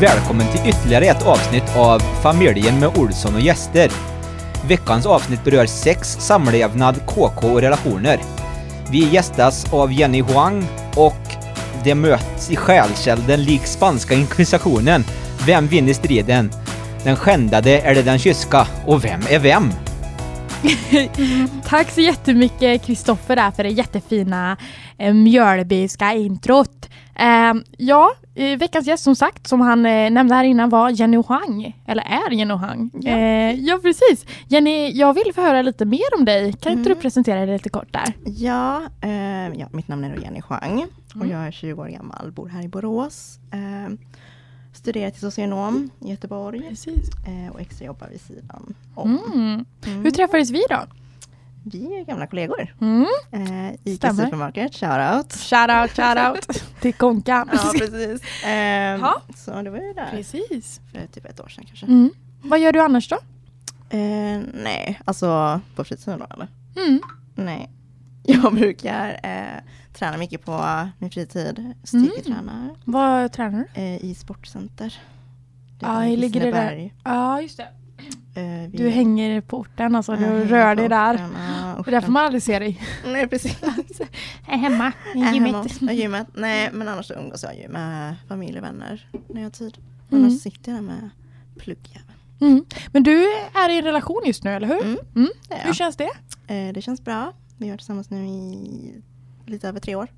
välkommen till ytterligare ett avsnitt av Familjen med Olsson och gäster. Veckans avsnitt berör sex, samlevnad, KK och relationer. Vi gästas av Jenny Huang och det möts i själkälden lik spanska inkvisitionen. Vem vinner striden? Den skändade eller den kyska? Och vem är vem? Tack så jättemycket Kristoffer för det jättefina eh, mjölbyska introt. Eh, ja, veckans gäst som sagt, som han eh, nämnde här innan var Jenny Huang, eller är Jenny Huang. Ja. Eh, ja precis. Jenny, jag vill få höra lite mer om dig. Kan inte Mm. du presentera dig lite kort där? Ja, eh, ja, mitt namn är Jenny Schang och Mm. jag är 20 år gammal, bor här i Borås. Eh, studerar till socionom i Göteborg Precis. och extrajobbar vid sidan om. Mm. Mm. Hur träffades vi då? Vi är gamla kollegor. Mm. Eh, Ica Stämmer. Supermarket, shoutout. Shout out, shout out till Konka. Ja, precis. Eh, Ja. Så det var ju där precis. för typ ett år sedan kanske. Mm. Vad gör du annars då? Eh, nej, alltså på fritiden då eller? Mm. Nej. Jag brukar eh, träna mycket på min fritid. Styrketränar Vad tränar du? eh, i sportcenter. Ja, i ligger det där? Ja, just det. Eh, vi- Du hänger på orten alltså, du rör dig där. orten, ja, Det är därför man aldrig ser dig. Nej, precis. Jag är hemma i Är hemma gymmet. gymmet. Nej, men annars umgås jag ju med familj och vänner när jag har tid. Mm. Annars sitter jag där med pluggjäveln. Mm. Men du är i en relation just nu, eller hur? Mm. Mm. Hur känns det? Eh, det känns bra. Vi har varit tillsammans nu i lite över tre år.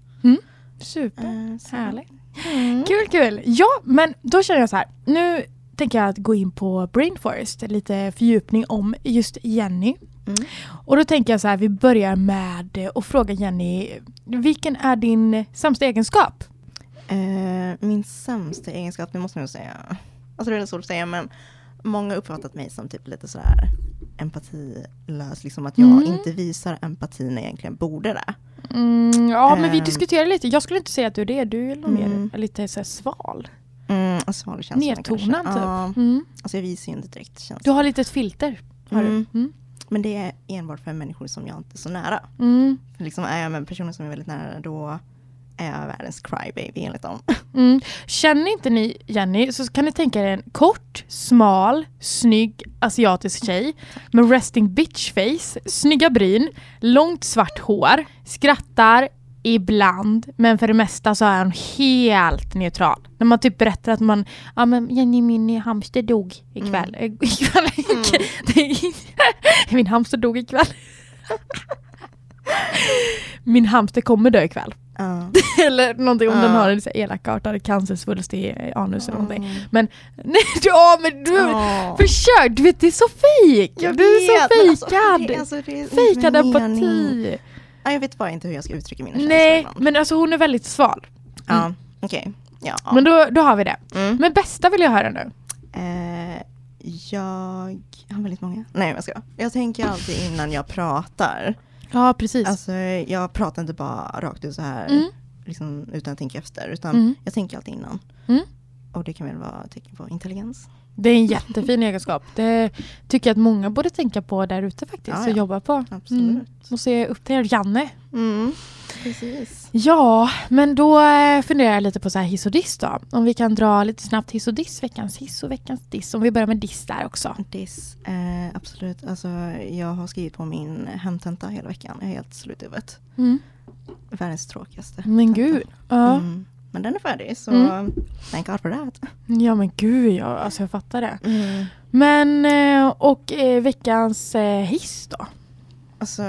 Super. Eh, Härligt. Mm. Kul, kul. Ja, men då känner jag så här. Nu tänker jag att gå in på Brainforest, lite fördjupning om just Jenny. Mm. Och då tänker jag så här, vi börjar med eh, att fråga Jenny, vilken är din sämsta egenskap? Eh, min sämsta egenskap, det måste jag nog säga. Alltså det är svårt att säga men många har uppfattat mig som typ lite sådär empatilös. Liksom att jag Mm. inte visar empati när jag egentligen borde det. Mm, ja, men vi Ehm. diskuterar lite. Jag skulle inte säga att du är det. Du är nog Mm. mer lite så sval. Känslorna Nedtonad kanske. Ja, typ. Mm. alltså jag visar ju inte direkt Du känslor. har lite ett filter. Har Mm. du? Mm. Men det är enbart för människor som jag inte är så nära. Mm. Liksom är jag med personer som är väldigt nära då är jag världens crybaby enligt dem. Mm. Känner inte ni Jenny så kan ni tänka er en kort, smal, snygg asiatisk tjej med resting bitch face, snygga bryn, långt svart hår, skrattar ibland men för det mesta så är hon helt neutral. När man typ berättar att man, ja men Jenny min hamster dog ikväll. Mm. Ikväll. min hamster dog ikväll. min hamster kommer dö ikväll. Ja. Eller någonting om den Ja. har en elakartad cancersvulst i anus eller någonting. Mm. Men nej, du, ja, men du, Ja. försök! Du vet det är så fejk! Du är så men alltså, fejkad! det- alltså, det är fejkad mening. empati! Ja, jag vet bara inte hur jag ska uttrycka mina känslor Nej, ibland. men alltså hon är väldigt sval. Ja, okej. Ja. Men då, då har vi det. Mm. Men bästa vill jag höra nu. Eh, jag har väldigt många. Nej, jag ska. Jag tänker alltid innan jag pratar. Ja, precis. Alltså, jag pratar inte bara rakt ut så här Mm. liksom, utan att tänka efter. Utan Mm. jag tänker alltid innan. Mm. Och det kan väl vara tecken på intelligens. Det är en jättefin egenskap. Det tycker jag att många borde tänka på där ute faktiskt Ja, och ja. jobba på. Absolut. Mm. Och se upp till Janne. Mm. Precis. Ja, men då eh, funderar jag lite på så här hiss och diss då. Om vi kan dra lite snabbt hiss och diss, veckans hiss och veckans diss. Om vi börjar med diss där också. Diss, eh, absolut. Alltså, jag har skrivit på min hemtenta hela veckan. Jag är helt slut i huvudet. Mm. Världens tråkigaste. Men tenta. gud. Ja, Mm. Men den är färdig så Mm. thank God for that. ja men gud ja, alltså jag fattar det. Men, eh, och eh, veckans eh, hiss då? Alltså,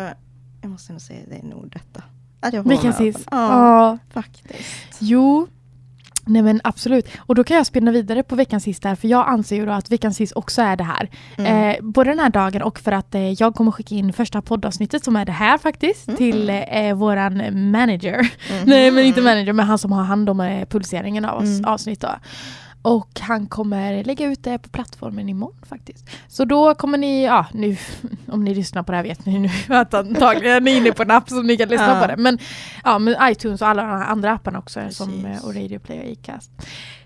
jag måste nog säga det är nog detta. Att jag Veckans hiss? Ja. faktiskt. Jo. Nej men absolut. Och då kan jag spinna vidare på veckans hiss där, för jag anser ju då att veckans hiss också är det här. Mm. Eh, både den här dagen och för att eh, jag kommer skicka in första poddavsnittet som är det här faktiskt Mm. till eh, våran manager. Mhm. Nej men inte manager men han som har hand om eh, publiceringen av oss, Mm. avsnitt då. Och han kommer lägga ut det på plattformen imorgon faktiskt. Så då kommer ni, ja nu, om ni lyssnar på det här vet ni nu att antagligen är inne på en app som ni kan lyssna Ja. på det. Men ja, med iTunes och alla de andra apparna också som Precis. eh, och Radio Play och Acast.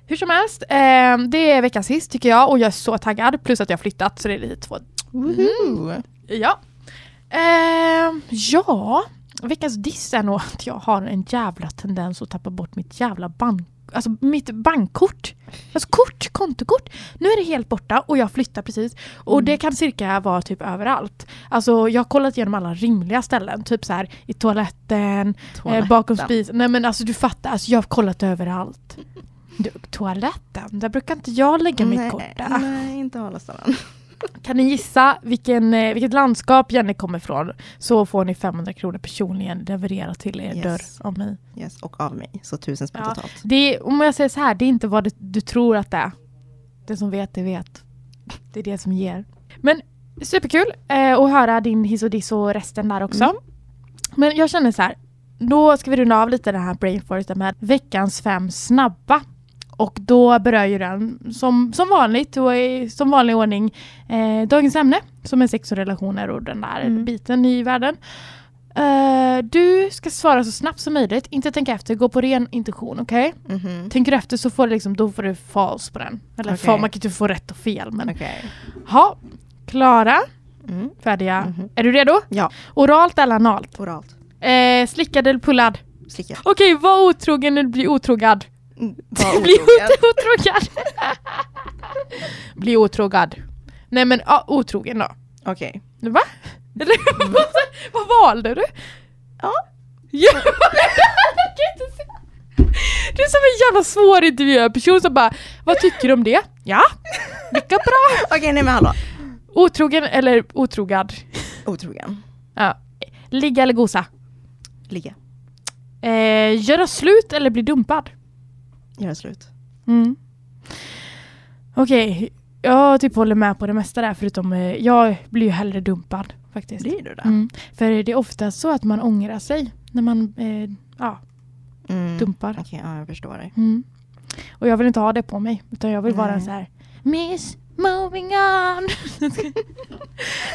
Hur som helst, eh, det är veckans hiss tycker jag och jag är så taggad. Plus att jag har flyttat så det är lite två Woohoo. Ja. Eh, ja, veckans diss är nog att jag har en jävla tendens att tappa bort mitt jävla band, alltså mitt bankkort, alltså kort, kontokort, nu är det helt borta och jag flyttar precis. Och Mm. det kan cirka vara typ överallt. Alltså jag har kollat igenom alla rimliga ställen, typ så här i toaletten, eh, Toaletten. bakom spisen. Nej men alltså du fattar, alltså, jag har kollat överallt. Du, toaletten, där brukar inte jag lägga mitt nej, kort där. Nej, inte Holastaren. Kan ni gissa vilken, eh, vilket landskap Jenny kommer ifrån så får ni 500 kronor personligen levererat till er Yes. dörr av mig. Yes, och av mig. Så tusen spänn Ja. totalt. Det är, om jag säger så här, det är inte vad du, du tror att det är. Den som vet, det vet. Det är det som ger. Men superkul eh, att höra din hiss och diss och resten där också. Mm. Men jag känner så här, då ska vi runda av lite den här brainforesten med veckans fem snabba. Och då berör ju den som, som vanligt och i som vanlig ordning eh, dagens ämne som är sex och relationer och den där Mm. biten i världen. Eh, du ska svara så snabbt som möjligt, inte tänka efter, gå på ren intuition, okej? Mhm. Tänker du efter så får du, liksom, då får du fas på den. Eller Okej. fa, man kan inte få rätt och fel men... Okej. Ha, klara, Mm. färdiga. Mhm. Är du redo? Ja, Oralt eller analt? oralt. Eh, slickad eller pullad? Slicka. Okej, var otrogen eller bli otrogad? Var Bli otrogen. ot- otrogad! bli otrogad. Nej men ja, otrogen då. Okej. Va? Eller vad, vad valde du? Ja. Ja. Jag kan inte se. Du är som en jävla svår intervjuperson som bara Vad tycker du om det? Ja, mycket bra. Okej, nej men hallå. Otrogen eller otrogad? Otrogen. Ja. Ligga eller gosa? Ligga. Eh, göra slut eller bli dumpad? Göra slut. Mm. Okej, jag typ håller med på det mesta där förutom eh, jag blir ju hellre dumpad faktiskt. Blir du det? Mm. För det är ofta så att man ångrar sig när man eh, ja, Mm. dumpar. Okej, ja, jag förstår dig. Mm. Och jag vill inte ha det på mig utan jag vill vara Nej. så här Miss moving on.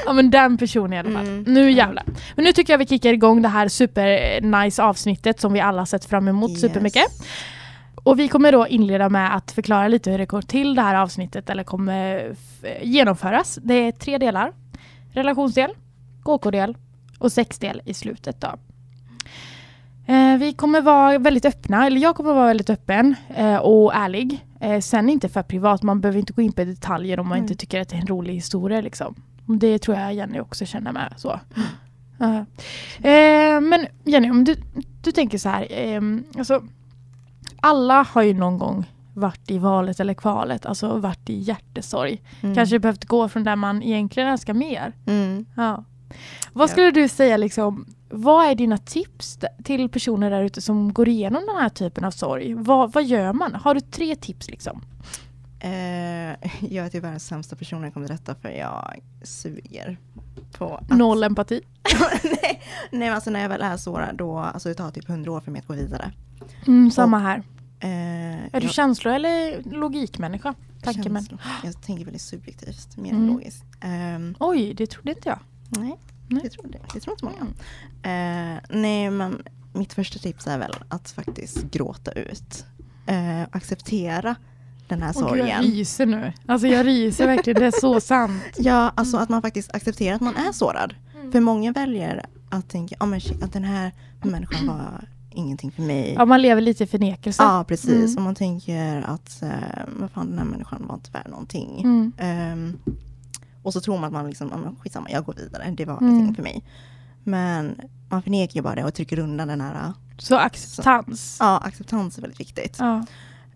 ja men den personen i alla fall. Mm. Nu jävlar. Men nu tycker jag vi kickar igång det här super nice avsnittet som vi alla sett fram emot Yes. supermycket. Och vi kommer då inleda med att förklara lite hur det går till det här avsnittet eller kommer f- genomföras. Det är tre delar. Relationsdel, KK-del och sexdel i slutet då. Eh, vi kommer vara väldigt öppna, eller jag kommer vara väldigt öppen eh, och ärlig. Eh, sen inte för privat, man behöver inte gå in på detaljer om man Mm. inte tycker att det är en rolig historia. Liksom. Det tror jag Jenny också känner med. Så. Ja. Eh, men Jenny, om du, du tänker så här. alltså, alla har ju någon gång varit i valet eller kvalet, alltså varit i hjärtesorg. Mm. Kanske behövt gå från där man egentligen önskar mer. Mm. Ja. Vad skulle du säga, liksom, vad är dina tips till personer där ute som går igenom den här typen av sorg? Vad, vad gör man? Har du tre tips liksom? Eh, jag är typ världens sämsta person när det kommer till detta för jag suger på att... Noll empati. nej, nej alltså när jag väl är sårad då, alltså det tar typ hundra år för mig att gå vidare. Mm, samma här. Eh, Är du jag- känslo eller logikmänniska? Jag tänker väldigt subjektivt, mer Mm. logiskt. Ehm, Oj, det trodde inte jag. nej, Nej. Det, tror, det, tror inte många. Mm. Eh, nej men mitt första tips är väl att faktiskt gråta ut. Eh, acceptera den här Åh, gud, jag sorgen. ryser nu. Alltså jag ryser verkligen, det är så sant. Ja, alltså att man faktiskt accepterar att man är sårad. För många väljer att tänka oh, men shit, att den här människan var ingenting för mig. Ja, man lever lite i förnekelse. Ja, precis. Mm. Och man tänker att eh, vad fan, den här människan var inte värd någonting. Mm. Ehm, och så tror man att man liksom, skitsamma, jag går vidare, det var Mm. ingenting för mig. Men man förnekar ju bara det och trycker undan den här, Så acceptans. ja, acceptans är väldigt viktigt. Ja.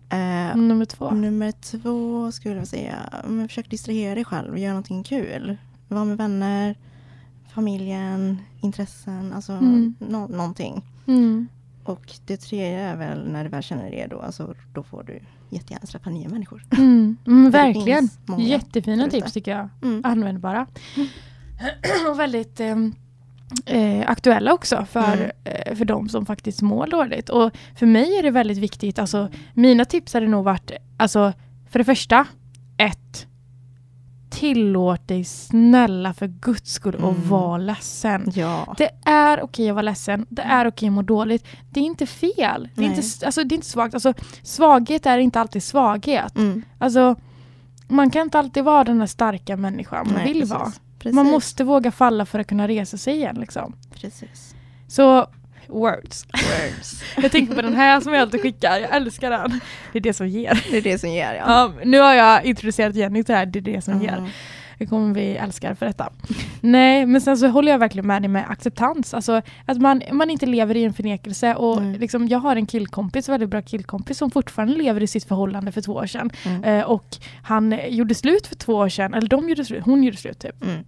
Eh, Nummer två. Nummer två skulle jag säga, men försök distrahera dig själv, gör någonting kul. Var med vänner, familjen, intressen, alltså Mm. nå- någonting. Mm. Och det tredje är väl när du väl känner dig redo, alltså då får du jättegärna träffa nya människor. Mm. Mm, verkligen. Jättefina tips tycker jag. Mm. Användbara. Och väldigt ehm, eh, aktuella också för, Mm. eh, för de som faktiskt mår dåligt. Och för mig är det väldigt viktigt, alltså mina tips hade nog varit, alltså för det första, ett, tillåt dig snälla för guds skull att Mm. vara ledsen. Ja. Det är okej att vara ledsen. Det är okej att må dåligt. Det är inte fel. Det är, Nej. inte, alltså, det är inte svagt. Alltså, svaghet är inte alltid svaghet. Mm. Alltså, man kan inte alltid vara den där starka människan man Nej, vill precis. vara. Precis. Man måste våga falla för att kunna resa sig igen. Liksom. Precis. Så words. Words. Jag tänker på den här som jag alltid skickar, jag älskar den. Det är det som ger. Det är det som ger ja. Ja, nu har jag introducerat Jenny till det här, det är det som ger. Mm. Det kommer vi älska för detta. Nej, men sen så håller jag verkligen med dig med acceptans. Alltså att man, man inte lever i en förnekelse. Och Mm. liksom, jag har en killkompis, väldigt bra killkompis, som fortfarande lever i sitt förhållande för två år sedan. Mm. Eh, och han gjorde slut för två år sedan, eller de gjorde slut, hon gjorde slut typ. Mm.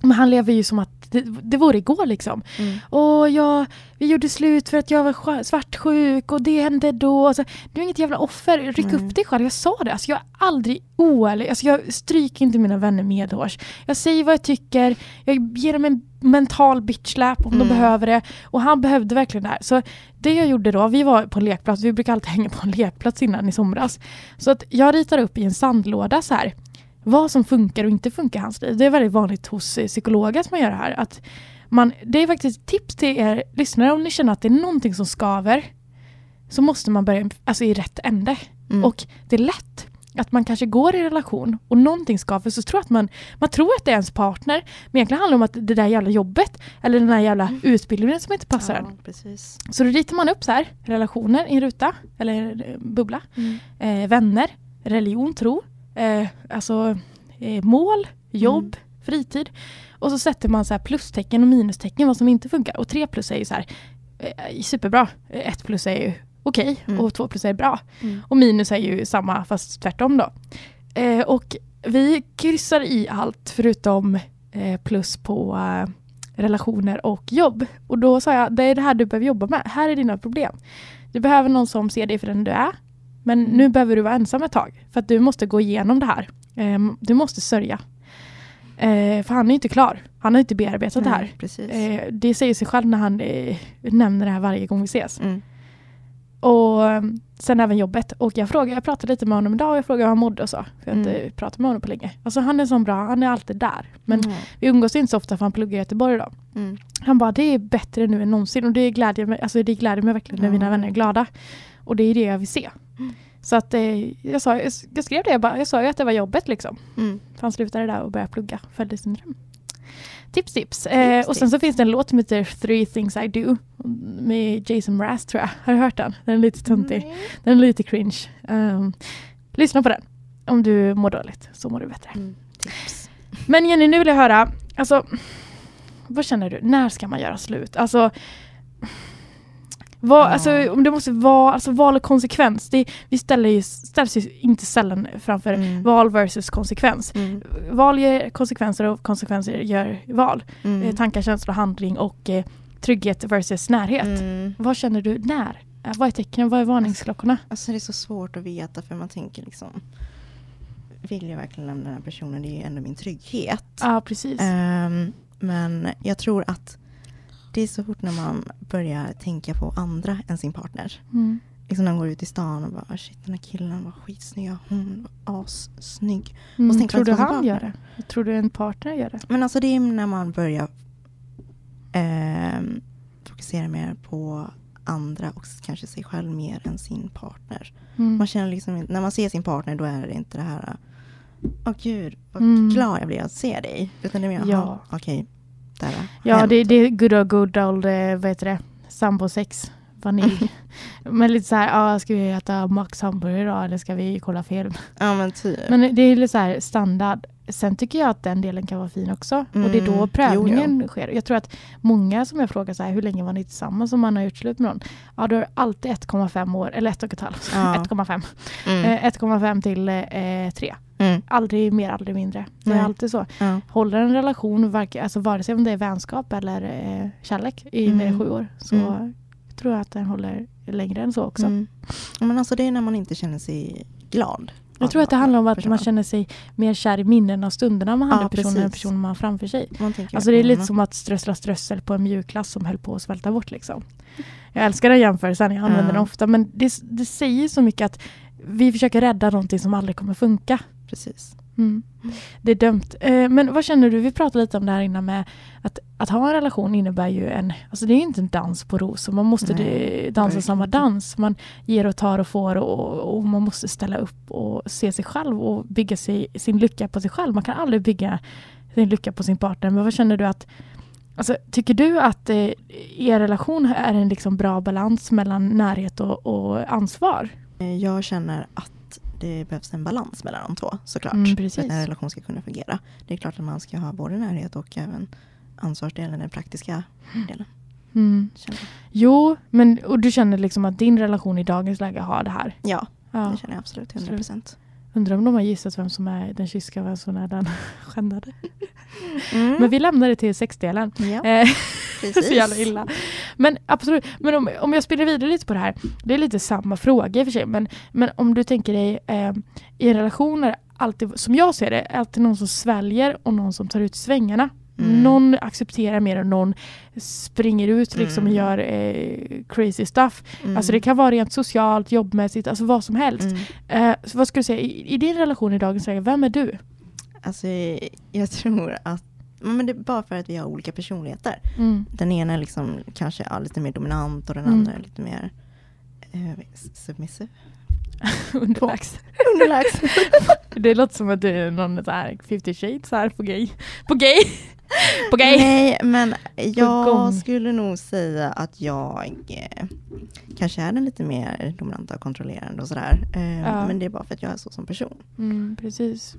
Men han lever ju som att det, det vore igår liksom. Mm. Och jag, vi gjorde slut för att jag var sj- svartsjuk och det hände då. Alltså, du är inget jävla offer, ryck Nej. upp dig själv. Jag sa det, alltså, jag är aldrig oärlig. Alltså, jag stryker inte mina vänner medhårs. Jag säger vad jag tycker, jag ger dem en mental bitchlap om de Mm. behöver det. Och han behövde verkligen det här. Så det jag gjorde då, vi var på en lekplats, vi brukar alltid hänga på en lekplats innan i somras. Så att jag ritar upp i en sandlåda så här vad som funkar och inte funkar i hans liv. Det är väldigt vanligt hos eh, psykologer att man gör det här. Att man, det är faktiskt tips till er lyssnare om ni känner att det är någonting som skaver så måste man börja alltså, i rätt ände. Mm. Och det är lätt att man kanske går i relation och någonting skaver så tror att man, man tror att det är ens partner men egentligen handlar det om att det där jävla jobbet eller den där jävla utbildningen som inte passar en. ja, precis. Så då ritar man upp så här, relationer i en ruta eller bubbla Mm. eh, vänner, religion, tro, eh, alltså eh, mål, jobb, fritid. Och så sätter man så här plustecken och minustecken vad som inte funkar. Och tre plus är ju så här eh, superbra. Eh, Ett plus är ju okej Mm. och två plus är bra. Mm. Och minus är ju samma fast tvärtom då. Eh, och vi kryssar i allt förutom eh, plus på eh, relationer och jobb. Och då sa jag, det är det här du behöver jobba med. Här är dina problem. Du behöver någon som ser dig för den du är. Men Mm. nu behöver du vara ensam ett tag. För att du måste gå igenom det här. Ehm, du måste sörja. Eh, för han är inte klar. Han har inte bearbetat det här. Nej, Precis. Eh, det säger sig själv när han eh, nämner det här varje gång vi ses. Mm. Och eh, sen även jobbet. Och jag frågade, jag pratade lite med honom idag och jag frågade hur han mådde och så. För jag har Mm. inte pratat med honom på länge. Alltså han är så bra, han är alltid där. Men Mm. vi umgås inte så ofta för han pluggar i Göteborg idag. Mm. Han bara, det är bättre nu än någonsin. Och det glädjer mig, alltså det glädjer mig verkligen när mina vänner är glada. Och det är det jag vill se. Mm. Så att eh, jag, sa, jag skrev det, jag, bara, jag sa ju att det var jobbet liksom. Mm. För han slutade där och började plugga, följde sin dröm. Tips, tips. Eh, Tips, och sen så tips. finns det en låt som heter Three things I do med Jason Mraz tror jag. Har du hört den? Den är lite töntig. Nej. Den är lite cringe. Um, lyssna på den. Om du mår dåligt så mår du bättre. Mm. Tips. Men Jenny, nu vill jag höra, alltså, vad känner du? När ska man göra slut? Alltså, vad, Ja. alltså om det måste vara alltså, val och konsekvens. Det, vi ställer ju, ställs ju inte sällan framför Mm. val versus konsekvens. Mm. Val ger konsekvenser och konsekvenser gör val. Mm. Eh, tankar, känslor, handling och eh, trygghet versus närhet. Mm. Vad känner du när? Eh, Vad är tecknen? Vad är varningsklockorna? Alltså det är så svårt att veta för man tänker liksom Vill jag verkligen lämna den här personen? Det är ju ändå min trygghet. Ja, precis. Ehm, men jag tror att det är så fort när man börjar tänka på andra än sin partner. Mm. Liksom när man går ut i stan och bara "Ah, shit den här killen var skitsnygg, hon var assnygg. Mm. tänker Tror du han gör partner. det? Tror du en partner gör det? Men alltså det är när man börjar ehm, fokusera mer på andra och kanske sig själv mer än sin partner. Mm. Man känner liksom när man ser sin partner då är det inte det här Åh gud, vad Mm. glad jag blir att se dig. Utan det är mer, Ja. ja. okej, där Ja, det, det är good old, good old eh, vad heter det? Sambo-sex. Vanilj. men lite så här, ja, ska vi äta Max hamburgare idag eller ska vi kolla film? Ja men typ. Men det är lite så här standard. Sen tycker jag att den delen kan vara fin också. Och det är då Mm, prövningen sker. Jag tror att många som jag frågar så här, hur länge var ni tillsammans om man har gjort slut med någon? Ja, då är det alltid 1,5 år, eller 1,5. Ja. 1,5. Mm. Eh, 1,5 till eh, 3. Mm. Aldrig mer, aldrig mindre. Det är alltid så. Ja. Håller en relation, alltså vare sig om det är vänskap eller eh, kärlek i mer än Mm. sju år, så Mm. tror jag att den håller längre än så också. Mm. Men alltså det är när man inte känner sig glad. Jag tror att det handlar om att personen. man känner sig mer kär i minnen av stunderna man hade Ja, personen än personen man har framför sig. Alltså det är lite mm, som att strössla strössel på en mjukglass som höll på att svälta bort. Liksom. Jag älskar den jämförelsen, jag använder Ja. den ofta. Men det, det säger så mycket att vi försöker rädda någonting som aldrig kommer funka. Precis. Mm. Det är dömt. Eh, men vad känner du? Vi pratade lite om det här innan med att, att ha en relation innebär ju en, alltså det är ju inte en dans på rosor. Man måste Nej, dansa verkligen samma dans. Man ger och tar och får och, och man måste ställa upp och se sig själv och bygga sig, sin lycka på sig själv. Man kan aldrig bygga sin lycka på sin partner. Men vad känner du att Alltså, tycker du att eh, er relation är en liksom bra balans mellan närhet och, och ansvar? Jag känner att det behövs en balans mellan de två såklart. Mm, för att en relation ska kunna fungera. Det är klart att man ska ha både närhet och även ansvarsdelen, den praktiska delen. Mm. Jo, men och du känner liksom att din relation i dagens läge har det här? Ja, Ja. det känner jag absolut. 100 procent. Undrar om de har gissat vem som är den kyska vem som är den skändade. Mm. Men vi lämnar det till sexdelen. ja, Eh, så jävla illa. Men absolut, men om, om jag spinner vidare lite på det här. Det är lite samma fråga i och för sig. Men, men om du tänker dig eh, i en relation är det alltid, som jag ser det, alltid någon som sväljer och någon som tar ut svängarna. Mm. Någon accepterar mer och någon springer ut liksom och Mm. gör eh, crazy stuff. Mm. Alltså det kan vara rent socialt, jobbmässigt, alltså vad som helst. Mm. Eh, vad ska du säga, i, i din relation i dagens läge, vem är du? Alltså, jag tror att men det är bara för att vi har olika personligheter. Mm. Den ena är liksom kanske ja, lite mer dominant och den Mm. andra är lite mer eh, submissive. Underlägsen. Underlägsen. Det låter som att du är någon så här 50 shades här på gay. På gay! På gay! Nej, men jag skulle nog säga att jag eh, kanske är den lite mer dominanta och kontrollerande och sådär. Eh, Ja. Men det är bara för att jag är så som person. Mm, precis.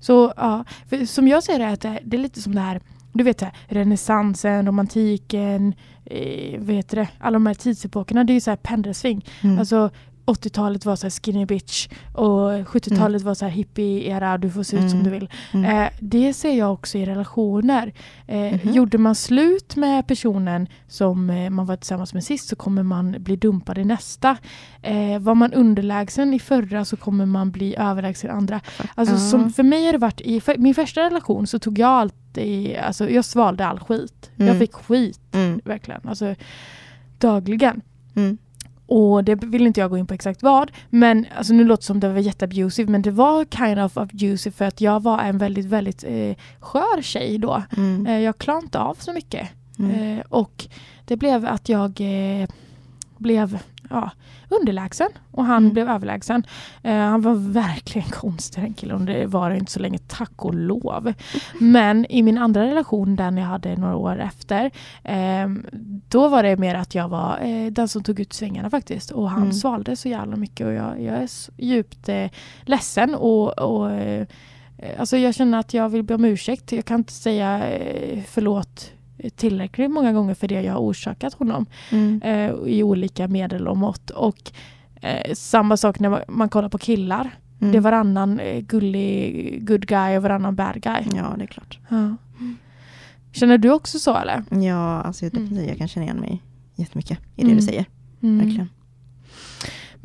Så ja, för som jag ser det, att det, är lite som det här, du vet här, renässansen, romantiken, eh, vet det, alla de här tidsepokerna, det är ju så här pendelsving. Mm. Alltså 80-talet var så här skinny bitch och 70-talet var så här hippie-era, du får se ut som Mm. du vill. Mm. Eh, det ser jag också i relationer. Eh, Mhm. Gjorde man slut med personen som eh, man var tillsammans med sist så kommer man bli dumpad i nästa. Eh, var man underlägsen i förra så kommer man bli överlägsen i andra. Alltså, som, för mig har det varit, i för, min första relation så tog jag alltid, alltså jag svalde all skit. Jag Mm. fick skit, Mm. verkligen. Alltså dagligen. Mm. Och det vill inte jag gå in på exakt vad. Men alltså, nu låter det som det var jätteabusive. Men det var kind of abusive för att jag var en väldigt, väldigt eh, skör tjej då. Mm. Eh, jag klarade inte av så mycket. Mm. Eh, och det blev att jag eh, blev ja, underlägsen och han Mm. blev överlägsen. Eh, han var verkligen konstig den killen det var det inte så länge, tack och lov. Men i min andra relation, den jag hade några år efter, eh, då var det mer att jag var eh, den som tog ut svängarna faktiskt. Och han Mm. svalde så jävla mycket och jag, jag är djupt eh, ledsen och, och eh, Alltså jag känner att jag vill be om ursäkt. Jag kan inte säga eh, förlåt tillräckligt många gånger för det jag har orsakat honom Mm. eh, i olika medel och mått. Och eh, samma sak när man, man kollar på killar. Mm. Det är varannan eh, gullig good guy och varannan bad guy. Ja, det är klart. Ja. Känner du också så eller? Ja, alltså jag, Mm. jag kan känna igen mig jättemycket i det Mm. du säger. Mm. Verkligen.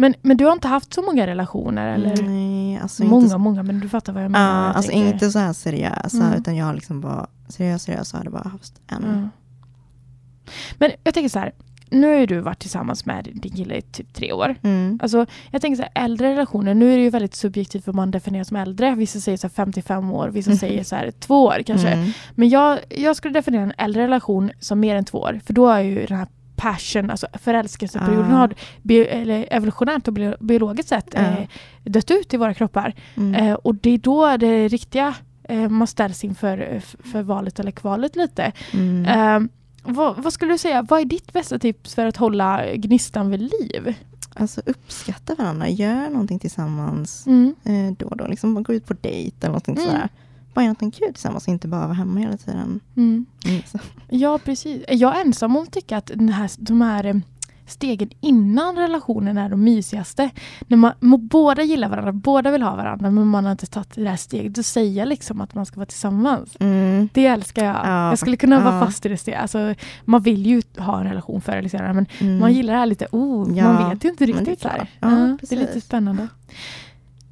Men, men du har inte haft så många relationer eller? Nej, alltså många, inte, många, men du fattar vad jag Ja, menar. Jag alltså tänker- inte så här seriösa, Mm. utan jag har liksom bara, seriös, seriös så har det bara haft en. Ja. Men jag tänker så här, nu har ju du varit tillsammans med din kille i typ tre år. Mm. Alltså, jag tänker så här, äldre relationer, nu är det ju väldigt subjektivt vad man definierar som äldre. Vissa säger så här 55 år, vissa säger så här två år kanske. Mm. Men jag, jag skulle definiera en äldre relation som mer än två år. För då är ju den här passion, alltså förälskelseperioden Ah. har bi- eller evolutionärt och bio- biologiskt sett Ja. eh, dött ut i våra kroppar. Mm. Eh, och det är då det riktiga eh, man ställs inför eh, för valet eller kvalet lite. Mm. Eh, vad, vad skulle du säga, vad är ditt bästa tips för att hålla gnistan vid liv? Alltså uppskatta varandra, gör någonting tillsammans Mm. eh, då och då. Liksom gå ut på dejt eller någonting Mm. sådär. Bara göra någonting kul tillsammans och inte bara vara hemma hela tiden. Mm. Mm. Ja, precis. Jag är ensam om att tycka att den här, de här eh, stegen innan relationen är de mysigaste. När man, må- båda gillar varandra, båda vill ha varandra, men man har inte tagit det här steget. Då säger jag liksom att man ska vara tillsammans. Mm. Det älskar jag. Ja, jag skulle kunna vara ja. fast i det steget. Alltså, man vill ju ha en relation förr eller senare, men Mm. man gillar det här lite, oh, Ja, man vet ju inte men det är riktigt. Det är lite spännande.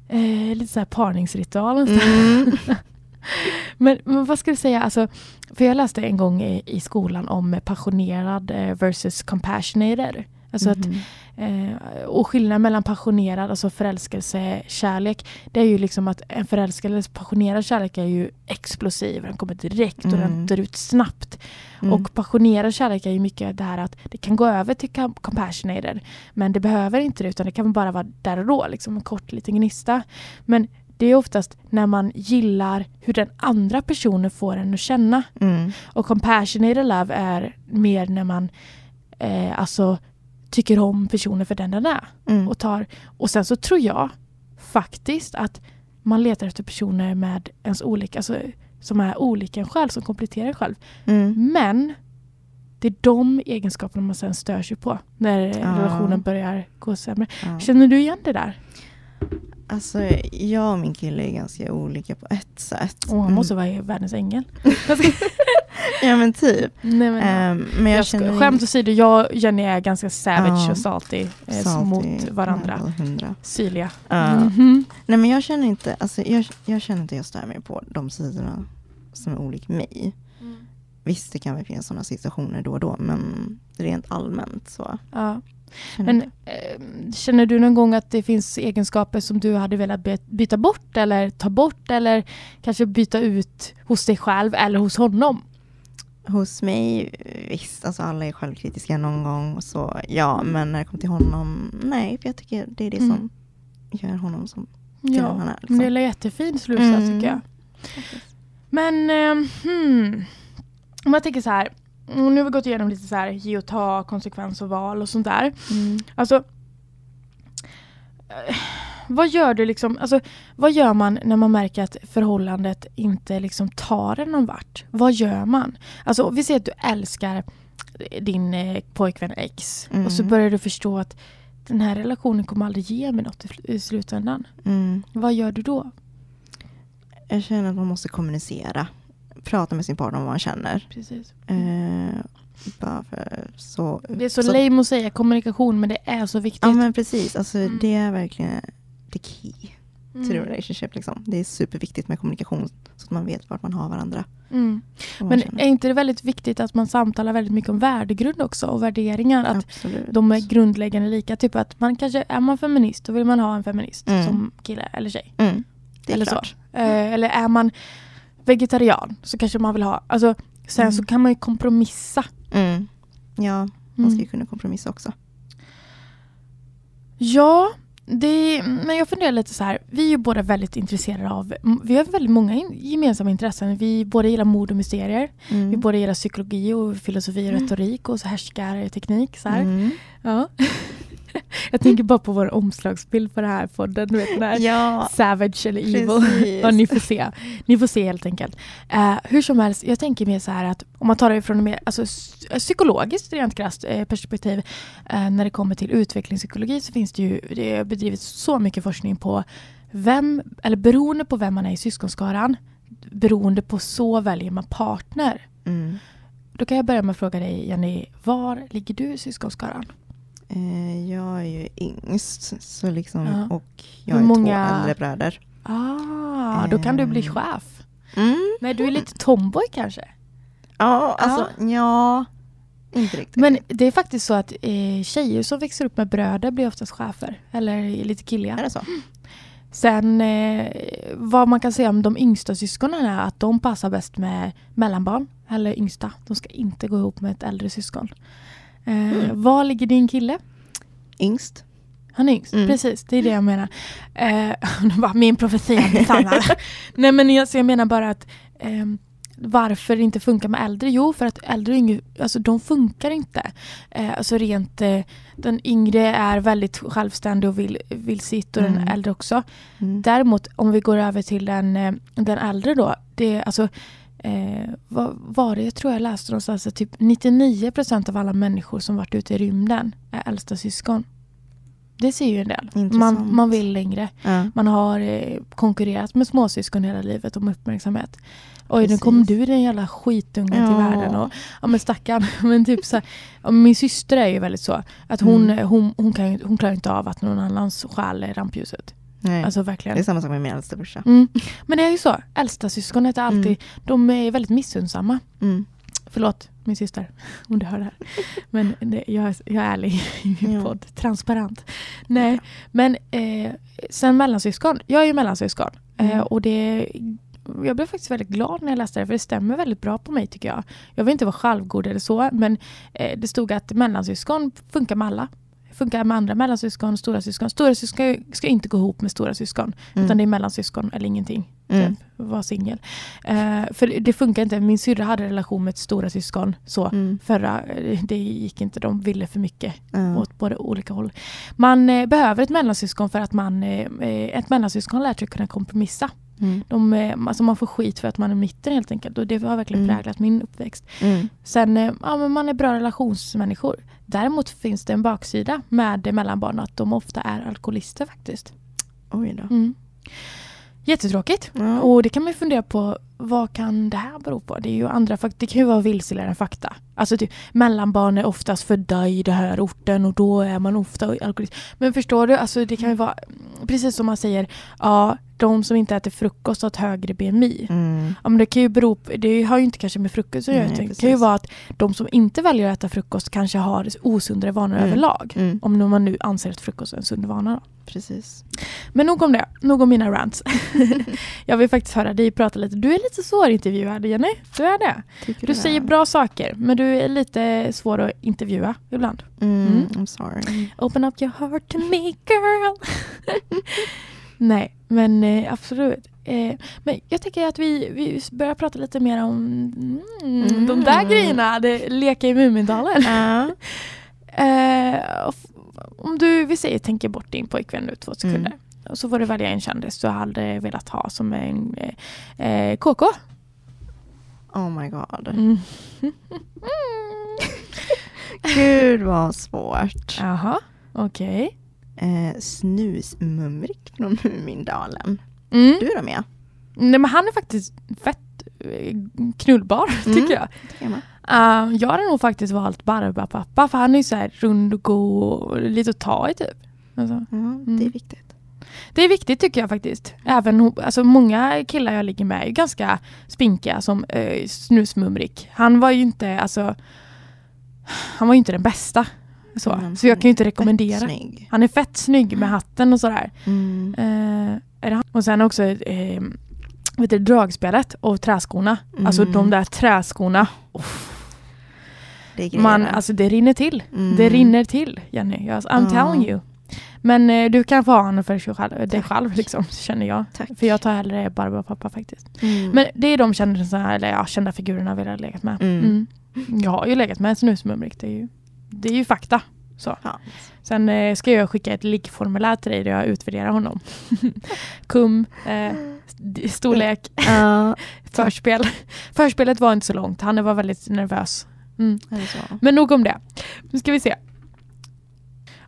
Eh, lite så här parningsritual. Mm. Men, men vad ska du säga, alltså, för jag läste en gång i, i skolan om passionerad eh, versus compassionated. Alltså att, Mhm. eh, och skillnaden mellan passionerad, alltså förälskelse, kärlek, det är ju liksom att en förälskelse, passionerad kärlek är ju explosiv, den kommer direkt och den Mm. dör ut snabbt. Mm. Och passionerad kärlek är ju mycket det här att det kan gå över till com- compassionated. Men det behöver inte det utan det kan bara vara där och då, liksom en kort liten gnista. Men det är oftast när man gillar hur den andra personen får en att känna. Mm. Och compassionated love är mer när man eh, alltså tycker om personen för den den är. Mm. Och, tar, och sen så tror jag faktiskt att man letar efter personer med ens olika, alltså, som är olika en själv, som kompletterar en själv. Mm. Men det är de egenskaperna man sen stör sig på när Ja. relationen börjar gå sämre. Ja. Känner du igen det där? Alltså jag och min kille är ganska olika på ett sätt. Åh, han Mm. måste vara världens ängel. Ja men typ. Nej, men, Ehm, men jag, jag känner skämt åsido, jag och Jenny är ganska savage Ja. och salty, eh, Salty, mot varandra. Syrliga. Ja. Mhm. Nej men jag känner inte, alltså jag, jag känner inte jag stör mig på de sidorna som är olika mig. Visst det kan väl finnas sådana situationer då och då men rent allmänt så Ja. Känner Men eh, känner du någon gång att det finns egenskaper som du hade velat by- byta bort eller ta bort eller kanske byta ut hos dig själv eller hos honom? Hos mig, visst, alltså alla är självkritiska någon gång så ja men när det kommer till honom, nej för jag tycker det är det Mm. som gör honom som killen han är. Liksom. det är jättefin slutsats Mm. tycker jag. Men eh, hmm. om jag tänker så här, mm, nu har vi gått igenom lite så här ge och ta, konsekvens och val och sånt där. Mm. Alltså, eh, vad gör du liksom, alltså, vad gör man när man märker att förhållandet inte liksom tar en någon vart? Vad gör man? Alltså, vi säger att du älskar din eh, pojkvän X och så Mm. börjar du förstå att den här relationen kommer aldrig ge mig något i, i slutändan. Mm. Vad gör du då? Jag känner att man måste kommunicera. Prata med sin partner om vad man känner. Precis. Eh, bara för så... Det är så, lame att säga kommunikation men det är så viktigt. Ja men precis, alltså Mm. det är verkligen the key Mm. the relationship. Liksom. Det är superviktigt med kommunikation så att man vet vart man har varandra. Mm. man Men känner. är inte det väldigt viktigt att man samtalar väldigt mycket om värdegrund också och värderingar? Att Absolut. de är grundläggande lika. Typ att man kanske, är man feminist då vill man ha en feminist Mm. som kille eller tjej. mm. Eller klart. så. Eh, eller är man vegetarian så kanske man vill ha, alltså sen Mm. så kan man ju kompromissa. Mm. Ja, man Mm. ska ju kunna kompromissa också. Ja, det, men jag funderar lite så här. Vi är ju båda väldigt intresserade av, vi har väldigt många in, gemensamma intressen. Vi båda gillar mord och mysterier. Mm. Vi båda gillar psykologi och filosofi och Mm. retorik och så härskarteknik. Så här. Mm. Ja. jag tänker bara på vår omslagsbild på den här podden. Du vet, den här Ja, Savage eller Evil. Ja, ni får se. Ni får se helt enkelt. Eh, hur som helst, jag tänker mer så här att om man tar det från mer alltså, psykologiskt rent krasst eh, perspektiv eh, när det kommer till utvecklingspsykologi så finns det ju det har bedrivits så mycket forskning på vem, eller beroende på vem man är i syskonskaran, beroende på så väljer man partner. Mm. Då kan jag börja med att fråga dig Jenny, var ligger du i syskonskaran? Eh, jag är ju yngst så liksom, Ja. och jag Hur har många- två äldre bröder. Ah, då kan du bli Eh. chef. Mm. Nej, du är lite tomboy kanske? Ja, alltså ja. Inte riktigt. Men det är faktiskt så att eh, tjejer som växer upp med bröder blir oftast chefer. Eller är lite är killiga. det så? Sen eh, vad man kan säga om de yngsta syskonen är att de passar bäst med mellanbarn. Eller yngsta. De ska inte gå ihop med ett äldre syskon. Eh, Mm. Var ligger din kille? Yngst. Han är yngst, Mm. precis. Det är det jag menar. Eh, var min profetia besannade. Nej men jag, jag menar bara att ehm, varför det inte funkar med äldre? Jo, för att äldre och yngre, alltså de funkar inte. Eh, alltså rent, eh, den yngre är väldigt självständig och vill, vill sitt och den Mm. äldre också. Mm. Däremot om vi går över till den, eh, den äldre då. Det alltså, eh, vad var det? Jag tror jag läste någonstans att typ 99% av alla människor som varit ute i rymden är äldsta syskon. Det ser ju en del. Man, Intressant. man vill längre. Ja. Man har eh, konkurrerat med småsyskon hela livet om uppmärksamhet. Oj, nu Precis. kom du den jävla skitungen till Ja. världen. Och, ja men stackarn. Men typ så här, min syster är ju väldigt så. Att hon, Mm. hon, hon, kan, hon klarar inte av att någon annans stjäl rampljuset. Nej. Alltså det verkligen. är samma sak med min äldsta brorsa. Mm. Men det är ju så. Äldsta syskonet är alltid, Mm. de är väldigt missunnsamma. Mm. Förlåt min syster om du hör det här. Men det, jag, jag är ärlig i min Ja. podd. Transparent. Nej, men eh, sen mellansyskon. Jag är ju mellansyskon. Eh, Mm. och det, jag blev faktiskt väldigt glad när jag läste det. För det stämmer väldigt bra på mig tycker jag. Jag vill inte vara självgod eller så. Men eh, det stod att mellansyskon funkar med alla. Funkar med andra mellansyskon och stora syskon. Stora syskon ska inte gå ihop med stora syskon. Mm. Utan det är mellansyskon eller ingenting. Mm. Typ, var singel. Eh, för det funkar inte. Min syrra hade relation med ett stora syskon. Så Mm. förra, eh, det gick inte. De ville för mycket Ja. åt både olika håll. Man eh, behöver ett mellansyskon för att man, eh, eh, ett mellansyskon lär sig kunna kompromissa. Mm. De, eh, alltså man får skit för att man är mitten helt enkelt. Och det har verkligen Mm. präglat min uppväxt. Mm. Sen, eh, ja, men man är bra relationsmänniskor. Däremot finns det en baksida med mellanbarn att de ofta är alkoholister faktiskt. Oj då. Mm. Jättetråkigt. Ja. Och det kan man ju fundera på, vad kan det här bero på? Det är ju andra det kan ju vara vilseledande fakta. Alltså typ, mellanbarn är oftast födda i den här orten och då är man ofta alkoholist. Men förstår du, alltså det kan ju vara, precis som man säger, ja, de som inte äter frukost har ett högre BMI. Mm. Ja, men det kan ju bero på, det har ju inte kanske med frukost att göra. Det kan ju vara att de som inte väljer att äta frukost kanske har osundare vanor Mm. överlag. Mm. Om man nu anser att frukost är en sund vana. Då. Precis. Men nog om det, nog om mina rants. jag vill faktiskt höra dig prata lite. Du är lite svårintervjuad Jenny, du är det. Tycker Du det? säger bra saker men du är lite svår att intervjua ibland. Mm. Mm. I'm sorry. Open up your heart to me girl. Nej, men eh, absolut. Eh, men jag tycker att vi, vi börjar prata lite mer om mm, de där Mm. grejerna. Det, leka i Mumindalen. Ja. Eh, om du, vi säger, tänker bort din pojkvän nu två sekunder. Mm. Och så får du välja en kändis du hade velat ha som en eh, eh, KK. Oh my god. Mm. Gud vad svårt. Jaha, okej. Eh, snusmumrik från Mumindalen. Mm. Du då Mia? Nej men han är faktiskt fett eh, knullbar Mm. tycker jag. Jag. Uh, jag hade nog faktiskt valt Barbapapa för han är ju så här rund och god och lite att ta i typ. Alltså, Ja, det Mm. är viktigt. Det är viktigt tycker jag faktiskt. Även alltså, många killar jag ligger med är ganska spinkiga som uh, snusmumrik. Han var ju inte alltså han var ju inte den bästa. Så, Men så jag kan ju inte rekommendera. Han är fett snygg med hatten och sådär. Mm. Eh, det? Och sen också eh, vet du, dragspelet och träskorna. Alltså Mm. de där träskorna. Det är grejer. Man, alltså det rinner till. Mm. Det rinner till Jenny. Jag, I'm telling you. Men eh, du kan få ha honom för dig själv, dig själv liksom, känner jag. Tack. För jag tar hellre Barbara pappa faktiskt. Mm. Men det är de kändisarna, eller ja, kända figurerna vi har legat med. Mm. Mm. Jag har ju legat med en snusmumrik. Det är ju, det är ju fakta. Så. Ja. Sen eh, ska jag skicka ett liggformulär till dig där jag utvärderar honom. Kum, eh, storlek, förspel. Förspelet var inte så långt. Han var väldigt nervös. Mm. Men nog om det. Nu ska vi se.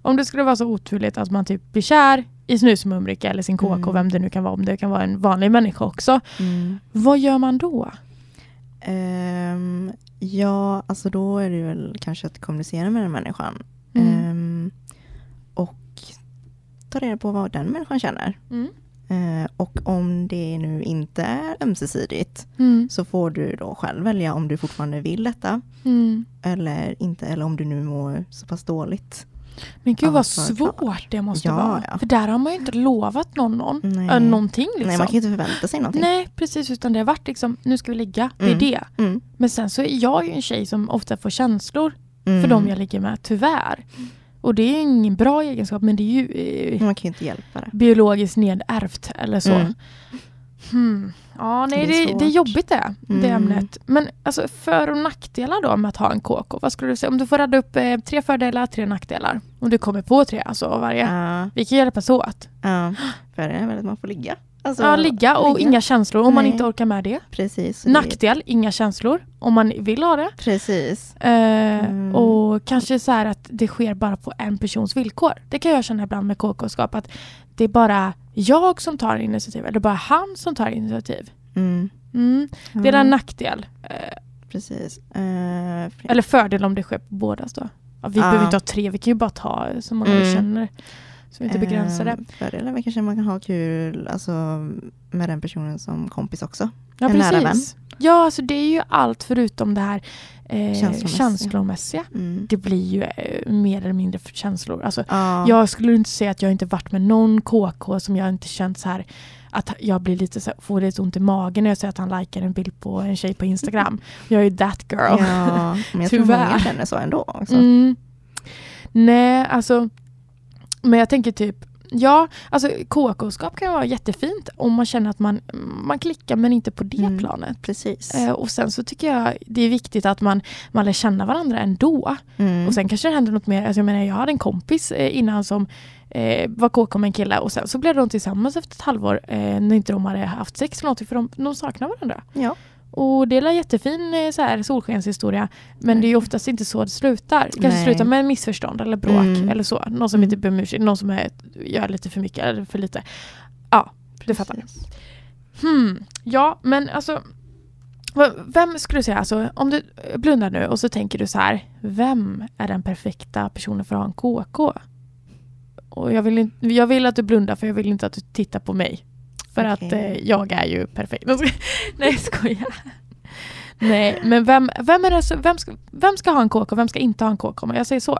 Om det skulle vara så oturligt att man typ blir kär i snusmumrika eller sin KK, Mm. vem det nu kan vara, om det kan vara en vanlig människa också. Mm. Vad gör man då? Ehm, ja, alltså då är det väl kanske att kommunicera med den människan. Mm. Ehm, och ta reda på vad den människan känner. Mm. Eh, och om det nu inte är ömsesidigt Mm. så får du då själv välja om du fortfarande vill detta Mm. eller inte. Eller om du nu mår så pass dåligt. Men gud vad svårt det måste Ja, vara. ja. För där har man ju inte lovat någon, någon Nej. äh, någonting. Liksom. Nej, man kan ju inte förvänta sig någonting. Nej, precis. Utan det har varit liksom, nu ska vi ligga. Det är Mm. det. Mm. Men sen så är jag ju en tjej som ofta får känslor Mm. för dem jag ligger med, tyvärr. Och det är ingen bra egenskap, men det är ju eh, Man kan ju inte hjälpa det. biologiskt nedärvt eller så. Mm. Hmm. Ja, nej, Det är det, det är jobbigt det, det Mm. ämnet. Men alltså, för och nackdelar då med att ha en KK? Vad skulle du säga? Om du får radda upp eh, tre fördelar, tre nackdelar. Om du kommer på tre alltså av varje. Ja, Vi kan hjälpas åt. ja. För det är väl att man får ligga. Alltså, Ja, ligga och ligga. inga känslor om man Nej. inte orkar med det. Precis. Nackdel, inga känslor om man vill ha det. Precis. Eh, Mm. Och kanske så här att det sker bara på en persons villkor. Det kan jag känna ibland med KK-skap. Att det är bara jag som tar initiativ. Eller bara han som tar initiativ. Mm. Mm. Det är en nackdel. Eh, Precis. Eh, eller fördel om det sker på bådas då. Ja, vi Ja. behöver inte ha tre, vi kan ju bara ta så många vi Mm. känner. Vi inte begränsar det. Eh, Fördelen är kanske man kan ha kul alltså, med den personen som kompis också. Ja, en nära precis. Ja, alltså det är ju allt förutom det här eh, Känslomässiga. känslomässiga. Mm. Det blir ju eh, mer eller mindre för känslor. Alltså, Ja. Jag skulle inte säga att jag inte varit med någon KK som jag inte känt så här att jag blir lite så här, får lite ont i magen när jag ser att han likar en bild på en tjej på Instagram. Jag är ju that girl. Ja, men jag tror många känner så ändå. Också. Mm. Nej, alltså Men jag tänker typ, ja, alltså KK-skap kan vara jättefint om man känner att man, man klickar men inte på det Mm. planet. Precis. Eh, och sen så tycker jag det är viktigt att man, man lär känna varandra ändå. Mm. Och sen kanske det händer något mer. Alltså jag menar jag hade en kompis eh, innan som eh, var KK med en kille och sen så blev de tillsammans efter ett halvår eh, när inte de hade haft sex eller någonting för de, de saknar varandra. ja. Och det är en jättefin eh, så här, solskenshistoria men det är ju oftast inte så det slutar. Det kanske Nej. slutar med missförstånd eller bråk Mm. eller så. Någon som Mm. inte ber någon som är, gör lite för mycket eller för lite. Ja, det fattar. Precis. Hmm. Ja, men alltså vem skulle du säga, alltså, om du blundar nu och så tänker du så här, vem är den perfekta personen för att ha en KK? Och jag vill, jag vill att du blundar för jag vill inte att du tittar på mig. För Okej. att eh, jag är ju perfekt. Nej, skojar. Nej, men vem, vem, är det, så- vem, ska, vem ska ha en KK och vem ska inte ha en KK? Om jag säger så.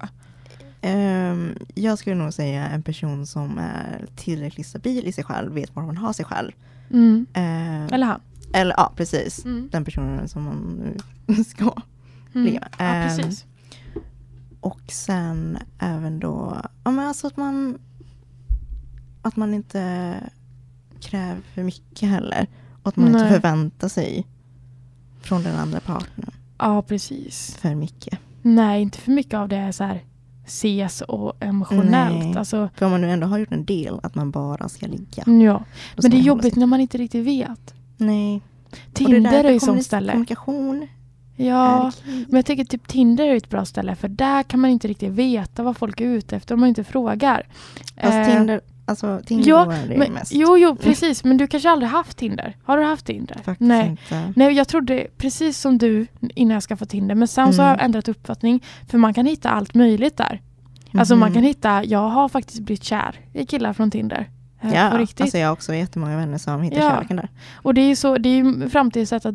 Ehm, jag skulle nog säga en person som är tillräckligt stabil i sig själv, vet var man har sig själv. Mm. Ehm, Eller han. eller ja, precis. Mm. Den personen som man nu ska Mm. med. Ja, Ehm, precis. Och sen även då, ja men alltså att man att man inte kräver för mycket heller. Och att man inte Nej. förväntar sig från den andra partnern Ja, precis. för mycket. Nej, inte för mycket av det är så här ses och emotionellt. Nej. Alltså, För om man nu ändå har gjort en del att man bara ska ligga. ja. då Men det är jobbigt sig- när man inte riktigt vet. Nej. Det Tinder är ju som ställe. Kommunikation Ja, men jag tycker typ Tinder är ett bra ställe för där kan man inte riktigt veta vad folk är ute efter om man inte frågar. Fast Eh, Tinder, alltså Tinder ja, det men, mest. Jo, jo, precis. Men du kanske aldrig haft Tinder? Har du haft Tinder? Faktiskt Nej. inte. Nej, jag trodde precis som du innan jag skaffade Tinder. Men sen så har Mm. jag ändrat uppfattning. För man kan hitta allt möjligt där. Alltså man Mhm. kan hitta, jag har faktiskt blivit kär i killar från Tinder. Eh, Ja, på riktigt. alltså jag har också jättemånga vänner som hittar Ja. kärleken där. Och det är ju så, det är ju framtidens sätt att,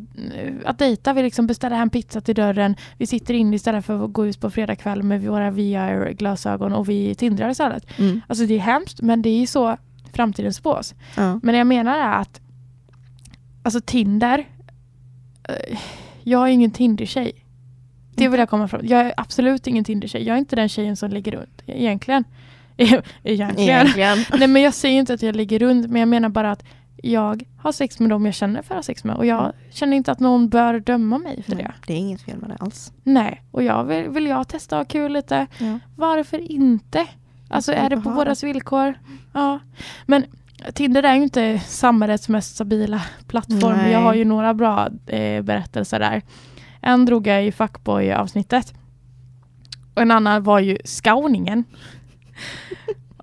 att dejta. Vi liksom beställer hem pizza till dörren. Vi sitter inne istället för att gå ut på fredag kväll med våra VR-glasögon och vi tindrar istället. Mm. Alltså det är hemskt men det är ju så framtiden spås. Ja. Men det jag menar är att alltså Tinder, eh, jag är ingen Tinder-tjej. Det vill jag komma fram Jag är absolut ingen Tinder-tjej. Jag är inte den tjejen som ligger runt egentligen. Egentligen. Egentligen. Nej men jag säger inte att jag ligger runt men jag menar bara att jag har sex med dem jag känner för att ha sex med och jag Mm. känner inte att någon bör döma mig för Nej, det. det är inget fel med det alls. Nej, och jag vill, vill jag testa och ha kul lite. Ja. Varför inte? Alltså är det på våras villkor? Ja. Men Tinder är ju inte samhällets mest stabila plattform. Nej. Jag har ju några bra eh, berättelser där. En drog jag i Fuckboy-avsnittet. Och en annan var ju Skauningen.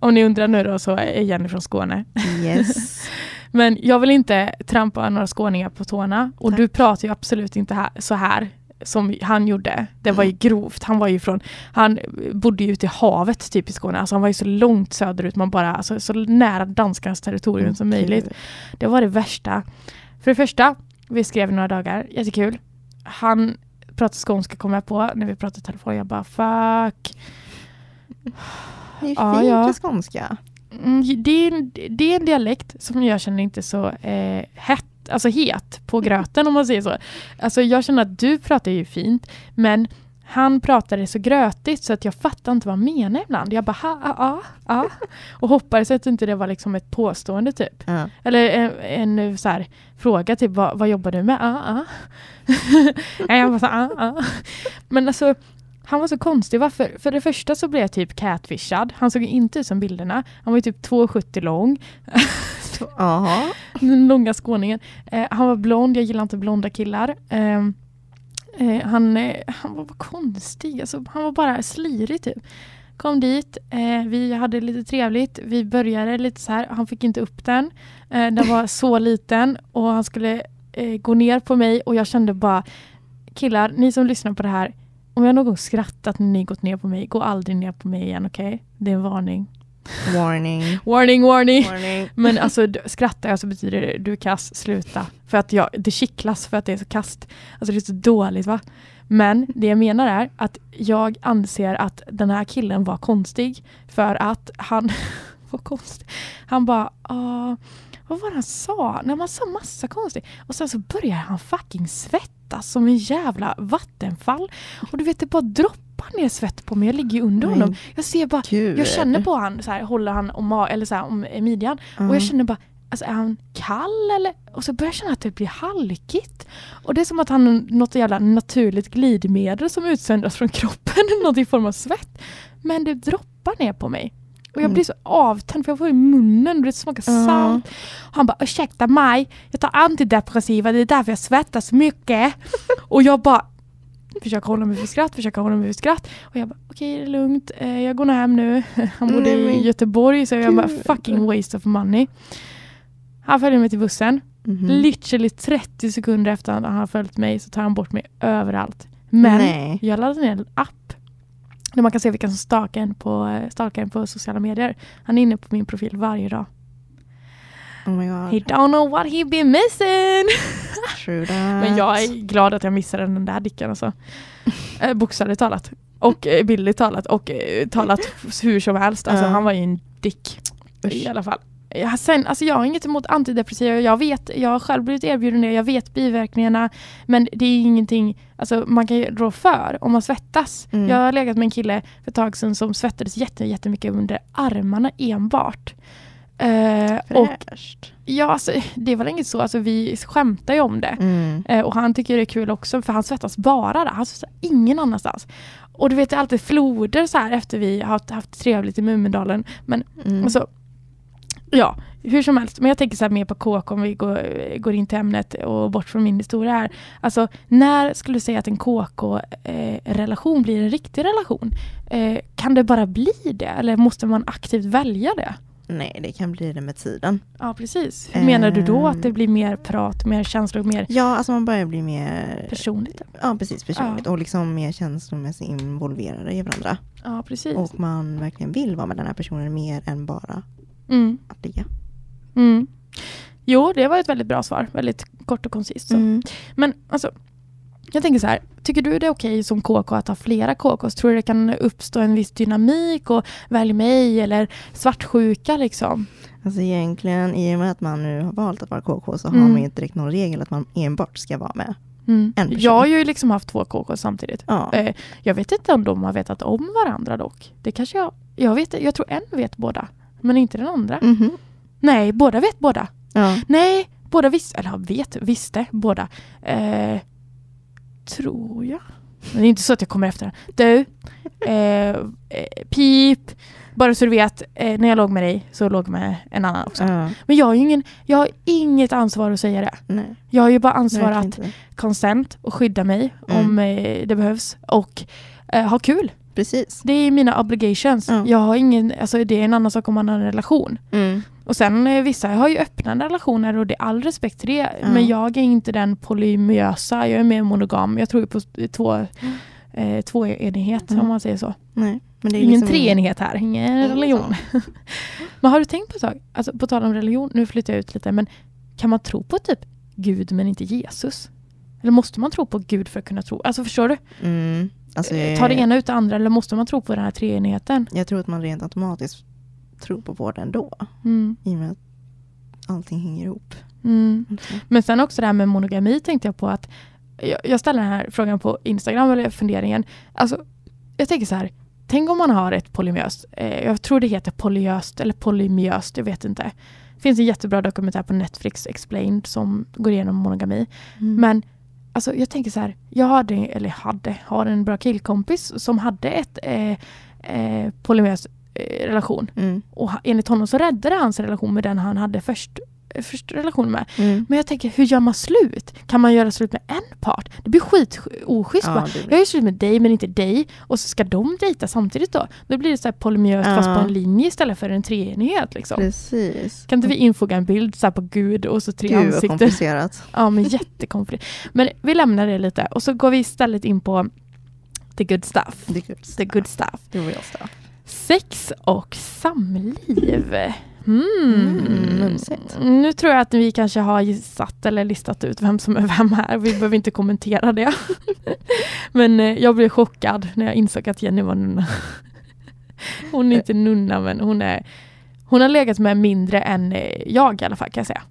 Om ni undrar nu då så är Jenny från Skåne. Yes. Men jag vill inte trampa några skåningar på tårna. Och Tack. du pratar ju absolut inte här, så här som han gjorde. Det var ju grovt. Han var ju från, han bodde ju ute i havet typ i Skåne. Alltså han var ju så långt söderut, man bara, alltså, så nära danskarnas territorium som möjligt. Gud. Det var det värsta. För det första, vi skrev några dagar, jättekul. Han pratade skånska kom jag på när vi pratade telefon. Jag bara fuck. Det är Ja, fint ja. med skånska. Mm, det, är en, det är en dialekt som jag känner inte så eh, hett, alltså het på gröten om man säger så. Alltså jag känner att du pratar ju fint men han pratade så grötigt så att jag fattar inte vad han menar ibland. Jag bara ha, ah, ah, ah. Och hoppades att inte det var liksom ett påstående typ. Ja. Eller en, en så här, fråga typ vad, vad jobbar du med? Ah, ah. Jag bara så, ah, ah. Men alltså han var så konstig. Varför? För det första så blev jag typ catfishad. Han såg inte ut som bilderna. Han var ju typ 2,70 lång. Jaha. Den långa skåningen. Eh, han var blond. Jag gillar inte blonda killar. Eh, eh, han, eh, han var konstig. Alltså, han var bara slirig typ. Kom dit. Eh, vi hade lite trevligt. Vi började lite så här. Han fick inte upp den. Eh, den var så liten och han skulle eh, gå ner på mig och jag kände bara killar, ni som lyssnar på det här om jag någon gång skrattat när ni gått ner på mig, gå aldrig ner på mig igen, okej? Det är en varning. Warning. Warning, warning! Warning. Men alltså skrattar jag så betyder det du är kass, sluta. För att jag, det kittlas för att det är så kast. Alltså det är så dåligt va? Men det jag menar är att jag anser att den här killen var konstig för att han var konstig. Han bara, ah, vad var det han sa? Nej, man sa massa konstigt. Och sen så börjar han fucking svettas som en jävla vattenfall. Och du vet det bara droppar ner svett på mig. Jag ligger under Men honom. Jag ser bara, Gud. jag känner på han så här, håller han om, eller så här, om midjan. Ja. Och jag känner bara, alltså är han kall eller? Och så börjar jag känna att det blir halkigt. Och det är som att han har något jävla naturligt glidmedel som utsöndras från kroppen, något i form av svett. Men det droppar ner på mig. Och jag Mm. blir så avtänd för jag får i munnen och det smakar Ja. salt. Och han bara ursäkta mig, jag tar antidepressiva, det är därför jag svettas mycket. och jag bara försöker hålla mig för skratt, försöker hålla mig för skratt. Och jag bara okej det är lugnt, eh, jag går nog hem nu. Han bodde i Göteborg så jag bara fucking waste of money. Han följer mig till bussen. Mhm. Literally 30 sekunder efter att han har följt mig så tar han bort mig överallt. Men Nej. jag laddade ner en app där man kan se vilka som stalkar en på, eh, stalkar en på sociala medier. Han är inne på min profil varje dag. Oh my He god. don't know what he been missing. True that. Men jag är glad att jag missade den där dicken alltså. Eh, bokstavligt talat. Och eh, bildligt talat. Och eh, talat hur som helst. Alltså Ja. han var ju en dick. I alla fall. Jag, sen, alltså jag har inget emot antidepressiva. Jag vet, jag har själv blivit erbjuden det. Jag vet biverkningarna. Men det är ingenting alltså, man kan rå för om man svettas. Mm. Jag har legat med en kille för ett tag sedan som svettades jätte, jättemycket under armarna enbart. Eh, och ja, alltså, det var inget så. Alltså, vi skämtar ju om det. Mm. Eh, och han tycker det är kul också för han svettas bara där. Han svettas ingen annanstans. Och du vet det är alltid floder så här efter vi har haft, haft trevligt i Mumindalen. Men Mm. alltså, ja, hur som helst. Men jag tänker så här mer på KK om vi går, går in till ämnet och bort från min historia här. Alltså, när skulle du säga att en KK-relation blir en riktig relation? Eh, kan det bara bli det? Eller måste man aktivt välja det? Nej, det kan bli det med tiden. Ja, precis. Hur menar du då att det Ehm. blir mer prat, mer känslor, mer Ja, alltså man börjar bli mer personligt? Ja, precis. Personligt. Och liksom mer känslomässigt involverade i varandra. Ja, precis. Och man verkligen vill vara med den här personen mer än bara Mm. att ligga. Mm. Jo, det var ett väldigt bra svar. Väldigt kort och koncist. Mm. Men alltså, jag tänker så här. Tycker du det är okej som KK att ha flera KKs? Tror du det kan uppstå en viss dynamik och välj mig eller svartsjuka liksom? Alltså egentligen, i och med att man nu har valt att vara KK så Mm. har man ju inte direkt någon regel att man enbart ska vara med. Mm. En person. Jag har ju liksom haft två KKs samtidigt. Ja. Eh, jag vet inte om de har vetat om varandra dock. Det kanske jag... Jag, vet, jag tror en vet båda, men inte den andra. Mhm. Nej, båda vet båda. ja. Nej, båda visste, eller vet, visste båda. Eh, tror jag. Men det är inte så att jag kommer efter. Du, eh, eh, pip. Bara så du vet, eh, när jag låg med dig så låg med en annan också. ja. Men jag har ingen, jag har inget ansvar att säga det. Nej, Jag har ju bara ansvar att consent och skydda mig Mm. om eh, det behövs. Och eh, ha kul. Precis. Det är mina obligations. Ja. Jag har ingen, alltså det är en annan sak om man har en relation. Mm. Och sen eh, vissa har ju öppna relationer och det är all respekt till det. Ja. Men jag är inte den polymösa, jag är mer monogam. Jag tror på två, eh, tvåenighet Mm. om man säger så. Nej. Men det är Ingen liksom treenighet här, ingen religion. men har du tänkt på sak? Alltså, på tal om religion, nu flyttar jag ut lite, men kan man tro på typ Gud men inte Jesus? Eller måste man tro på Gud för att kunna tro? Alltså förstår du? Alltså, Eh, Tar det ena ut det andra eller måste man tro på den här treenigheten? Jag tror att man rent automatiskt tror på båda ändå. Mm. I och med att allting hänger ihop. Mm. Men sen också det här med monogami tänkte jag på att jag, jag ställer den här frågan på Instagram eller funderingen. Alltså, jag tänker så här. Tänk om man har ett polymöst. Eh, jag tror det heter polyöst eller polymöst, jag vet inte. Det finns en jättebra dokumentär på Netflix, Explained, som går igenom monogami. Mm. Men alltså, jag tänker så här. Jag hade, eller hade, har en bra killkompis som hade ett eh, eh, polymös eh, relation. Mm. Och enligt honom så räddade hans relation med den han hade först relation med. Mm. Men jag tänker, hur gör man slut? Kan man göra slut med en part? Det blir skit oschysst. Ja, Jag gör slut med dig men inte dig. Och så ska de dejta samtidigt då. Då blir det så här polymöst fast Ja. på en linje istället för en treenighet. Liksom. Preså. Kan inte vi infoga en bild så på Gud och så tre Gud ansikten? komplicerat. Ja men jättekomplicerat. Men vi lämnar det lite och så går vi istället in på the good stuff. The good The stuff. good stuff. The real stuff. Sex och samliv. Mm. Mm. Nu tror jag att vi kanske har gissat eller listat ut vem som är vem här. Vi behöver inte kommentera det. Men eh, jag blev chockad när jag insåg att Jenny var nunna. Hon är inte nunna men hon är Hon har legat med mindre än eh, jag i alla fall kan jag säga.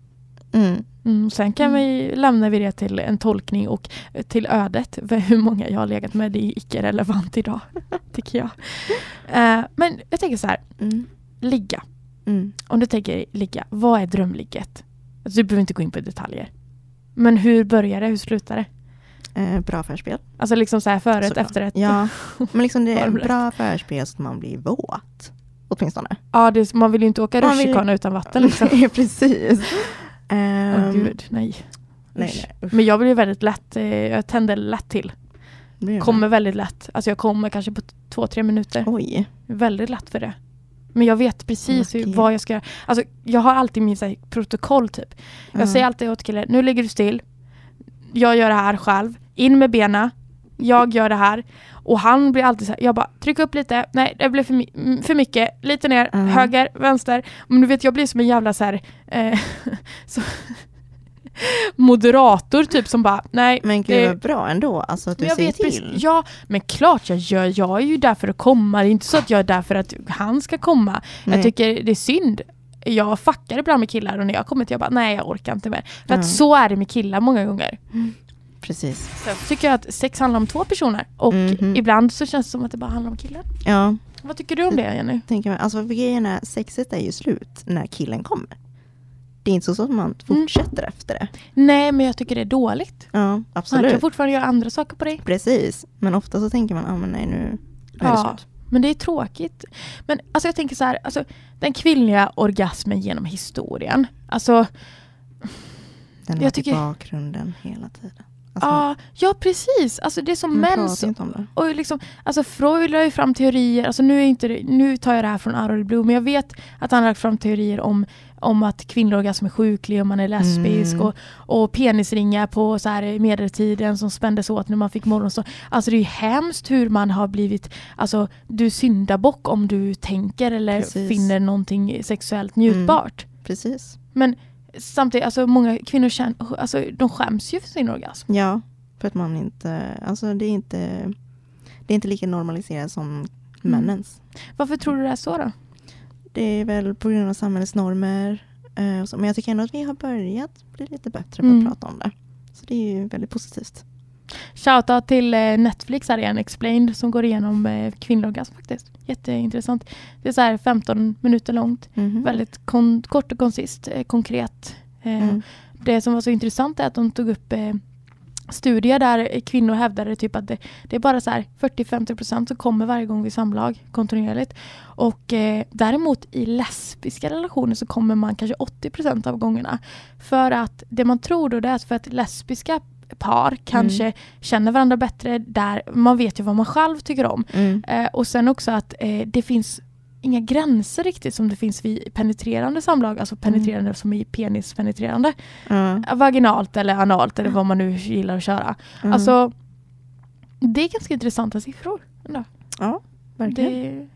Mm. Mm, sen kan Mm. vi lämna vi det till en tolkning och eh, till ödet. Hur många jag har legat med, det är icke relevant idag. tycker jag. Eh, men jag tänker så här, Mm. ligga. Mm. Om du tänker ligga, vad är drömligget? Alltså, du behöver inte gå in på detaljer. Men hur börjar det? Hur slutar det? Eh, bra förspel. Alltså liksom så här förrätt, Såklart. efterrätt. Ja, men liksom det är bra förspel så att man blir våt. Åtminstone. Ja, det, man vill ju inte åka Man vill- rutschkana utan vatten liksom. Ja, Precis. Åh Ehm, gud, nej. nej, nej, usch. Men jag blir väldigt lätt, eh, jag tänder lätt till. Kommer väldigt lätt. Alltså jag kommer kanske på två, tre minuter. Oj. Väldigt lätt för det. Men jag vet precis hur, vad jag ska göra. Alltså jag har alltid min här, protokoll typ. Jag Ja. säger alltid åt killen, nu ligger du still. Jag gör det här själv. In med benen. Jag gör det här. Och han blir alltid så här, jag bara tryck upp lite, nej det blev för, mm, för mycket, lite ner, Mm. höger, vänster. Men du vet jag blir som en jävla så här, eh, så moderator typ som bara, nej. Men gud det- vad bra ändå, alltså att du jag säger vet till. precis, ja, men klart jag gör. Jag är ju där för att komma. Det är inte så att jag är där för att han ska komma. Nej. Jag tycker det är synd. Jag fuckar ibland med killar och när jag kommer till jag bara nej jag orkar inte mer. För Ja. att så är det med killar många gånger. Precis. Så jag tycker att sex handlar om två personer och Mhm. ibland så känns det som att det bara handlar om killar. Ja, Vad tycker du om det Jenny? tänker man. Alltså grejen är, sexet är ju slut när killen kommer. Det är inte så att man Mm. fortsätter efter det. Nej men jag tycker det är dåligt. Ja, absolut. kan fortfarande göra andra saker på dig. Precis. Men ofta så tänker man, ah, men nej nu, är det Ja. slut. Men det är tråkigt. Men alltså jag tänker så här, alltså, den kvinnliga orgasmen genom historien. Alltså Den Jag har tycker- i bakgrunden hela tiden. Alltså, Ja, ja precis. Alltså det är som det. och liksom, alltså Freud la ju fram teorier, alltså nu, är inte, nu tar jag det här från the blue, men jag vet att han har lagt fram teorier om, om att kvinnlig orgasm är sjuklig om man är lesbisk Mm. och, och penisringar på så här medeltiden som spändes åt när man fick morgonstånd. Alltså det är ju hemskt hur man har blivit, alltså du syndabock om du tänker eller Precis. finner någonting sexuellt njutbart. Precis. Men samtidigt, alltså många kvinnor känner, alltså de skäms ju för sin orgasm. Ja, för att man inte, alltså det är inte, det är inte lika normaliserat som Mm. männens. Varför tror du det är så då? Det är väl på grund av samhällets normer. eh, så. Men jag tycker ändå att vi har börjat bli lite bättre på Mm. att prata om det. Så det är ju väldigt positivt. Shoutout till eh, Netflix här igen, Explained, som går igenom eh, kvinnlig orgasm faktiskt. Jätteintressant. Det är så här 15 minuter långt, Mhm. väldigt kort och koncist, eh, konkret. Eh, Mm. Det som var så intressant är att de tog upp eh, studier där kvinnor hävdade typ att det, det är bara så här 40-50% som kommer varje gång vid samlag kontinuerligt. Och eh, däremot i lesbiska relationer så kommer man kanske 80% av gångerna. För att det man tror då det är att för att lesbiska par kanske känner varandra bättre där man vet ju vad man själv tycker om. Mm. Eh, och sen också att eh, det finns inga gränser riktigt som det finns vid penetrerande samlag, alltså penetrerande som i penispenetrerande. Eh, Vaginalt eller analt eller vad man nu gillar att köra. Mm. Alltså, det är ganska intressanta siffror. Ändå. ja, verkligen. Det,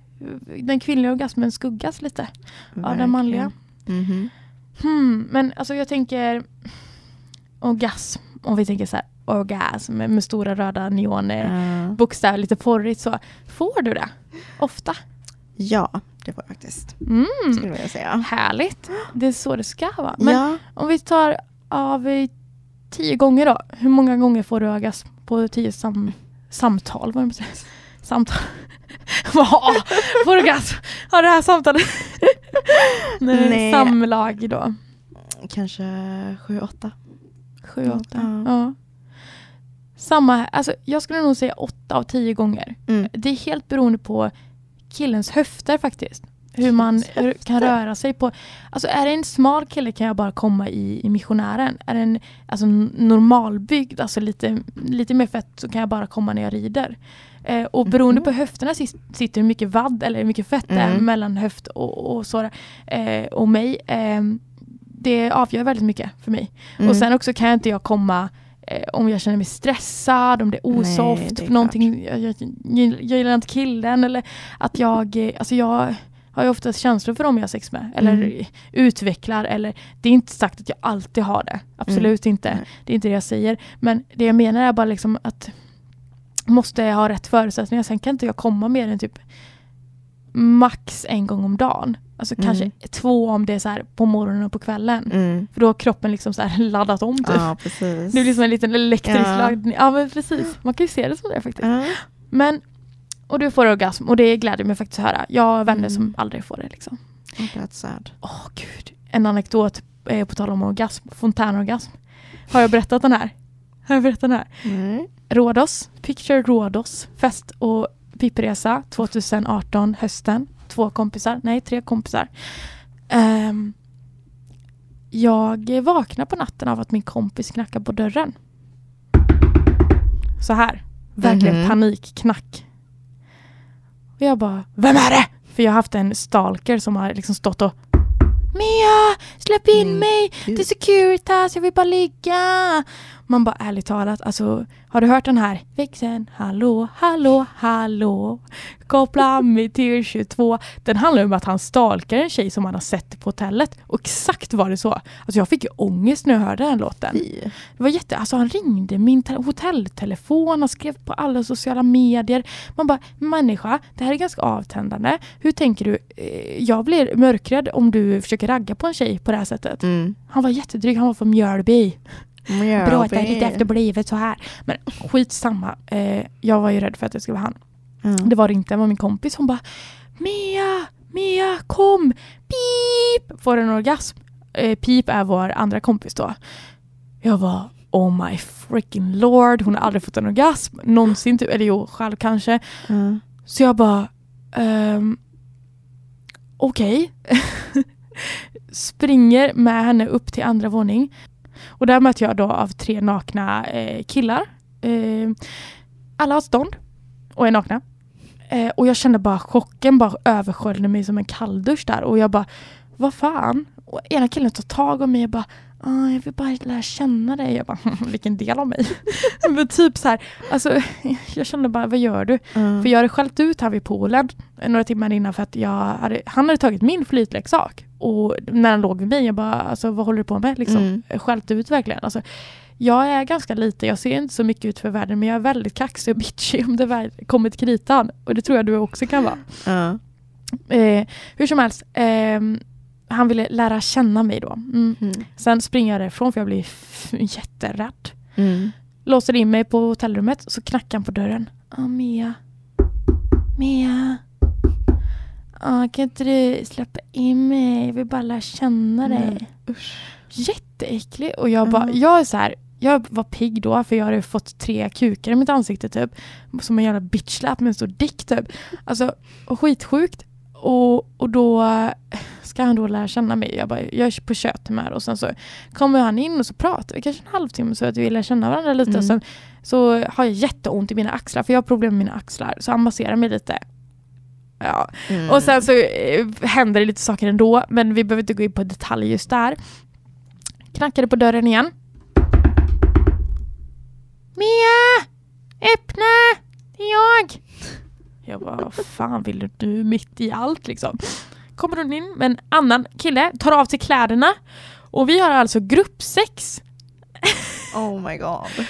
den kvinnliga orgasmen skuggas lite av Verkligen. den manliga. Mhm. Hmm, men alltså jag tänker orgasm, om vi tänker så här orgasm med, stora röda neon eh, Ja. bokstäver, lite porrigt så. Får du det? Ofta? ja, det var jag faktiskt. Mm. Skulle jag säga. Härligt. Det är så det ska vara. Men ja, om vi tar av tio gånger då. Hur många gånger får du orgasm på tio sam samtal? Vad det? Samtal. Får orgasm? Har det här samtalet? Nej. Samlag då. kanske sju, åtta. Sju, åtta. Ja. Ja. Samma. Alltså, jag skulle nog säga åtta av tio gånger. Mm. Det är helt beroende på killens höfter faktiskt. Hur man hur, kan röra sig på. Alltså är det en smal kille kan jag bara komma i, i missionären. Är det en alltså, normalbyggd, alltså lite, lite mer fett så kan jag bara komma när jag rider. Eh, och beroende Mhm. på höfterna sitter hur mycket vadd eller hur mycket fett det är Mm. mellan höft och, och, så, eh, och mig. Eh, det avgör väldigt mycket för mig. Mm. Och sen också kan jag inte jag komma eh, om jag känner mig stressad, om det är Nej, osoft, det är någonting, jag, jag, jag, gillar inte killen eller att jag, eh, alltså jag har ju oftast känslor för dem jag har sex med eller Mm. utvecklar eller det är inte sagt att jag alltid har det, absolut inte. Nej. Det är inte det jag säger. Men det jag menar är bara liksom att måste jag ha rätt förutsättningar, sen kan inte jag komma mer än typ max en gång om dagen. Alltså Mm. kanske två om det är så här på morgonen och på kvällen. Mm. För då har kroppen liksom så laddat om typ. Ja, precis. Det blir som en liten elektrisk Ja. laddning. Ja men precis, man kan ju se det som det faktiskt. Ja. Men, och du får orgasm och det gläder mig faktiskt att höra. Jag har vänner Mm. som aldrig får det liksom. Oh, that's sad. Åh gud. En anekdot eh, på tal om orgasm, fontänorgasm. Har jag berättat den här? Har jag berättat den här? Nej. Rhodos, Picture Rhodos, fest och pipresa 2018 hösten. Två kompisar, nej tre kompisar. Ehm, jag vaknar på natten av att min kompis knackar på dörren. Så här, verkligen Mhm. panikknack. Och jag bara, vem är det? För jag har haft en stalker som har liksom stått och Mia, släpp in Mm, mig! Det är Securitas, jag vill bara ligga! Man bara ärligt talat, alltså har du hört den här? Växeln, hallå, hallå, hallå Koppla mig till 22 Den handlar om att han stalkar en tjej som han har sett på hotellet och exakt var det så. Alltså jag fick ju ångest när jag hörde den låten. Det var jätte, alltså han ringde min te- hotelltelefon, han skrev på alla sociala medier. Man bara, människa, det här är ganska avtändande. Hur tänker du? Eh, Jag blir mörkrädd om du försöker ragga på en tjej på det här sättet. Mm. Han var jättedryg, han var från Mjölby. Mjölby. Bra att det är lite efterblivet så här. Men skitsamma, eh, jag var ju rädd för att det skulle vara han. Ja. Det var det inte, det var min kompis. Hon bara Mia, Mia kom! Pip! Får en orgasm. Eh, Pip är vår andra kompis då. Jag var Oh my freaking lord, hon har aldrig fått en orgasm någonsin, typ, eller jo, själv kanske. Ja. Så jag bara ehm, Okej. Springer med henne upp till andra våning. Och där möter jag då av tre nakna eh, killar. Eh, alla har stånd och är nakna. Eh, och jag kände bara chocken bara översköljde mig som en kalldusch där. Och jag bara, vad fan? Och ena killen tar tag om mig och bara, ah, jag vill bara lära känna dig. Jag bara, vilken del av mig? Men typ så här, alltså, jag kände bara, vad gör du? Ja. För jag hade skällt ut här vid poolen några timmar innan för att jag hade, han hade tagit min flytleksak. Och när han låg vid mig, jag bara, alltså vad håller du på med? Liksom, Mm. Skällt ut verkligen. Alltså, jag är ganska liten, jag ser inte så mycket ut för världen men jag är väldigt kaxig och bitchy om det kommer till kritan. Och det tror jag du också kan vara. Ja. Eh, hur som helst, ehm, han ville lära känna mig då. Mm. Mm. Sen springer jag därifrån för jag blir jätterädd. Mm. Låser in mig på hotellrummet så knackar han på dörren. Ah, Mia. Mia. Ah, kan inte du släppa in mig? Jag vill bara lära känna dig. Nej, Usch. Jätteäcklig. Och jag bara, jag är så här, jag var pigg då för jag hade fått tre kukar i mitt ansikte typ. Som en jävla bitchlap med en stor dick typ. Alltså skitsjukt. Och, och då ska han då lära känna mig. Jag, bara, jag är på kötthumör och sen så kommer han in och så pratar vi kanske en halvtimme så att vi lär känna varandra lite. Mm. Och sen så har jag jätteont i mina axlar för jag har problem med mina axlar. Så han masserar mig lite. Ja, Mm. och sen så eh, händer det lite saker ändå, men vi behöver inte gå in på detalj just där. Knackade på dörren igen. Mia! Öppna! Det är jag! Jag bara, vad fan vill du mitt i allt liksom? Kommer hon in med en annan kille, tar av sig kläderna och vi har alltså gruppsex. Oh my god.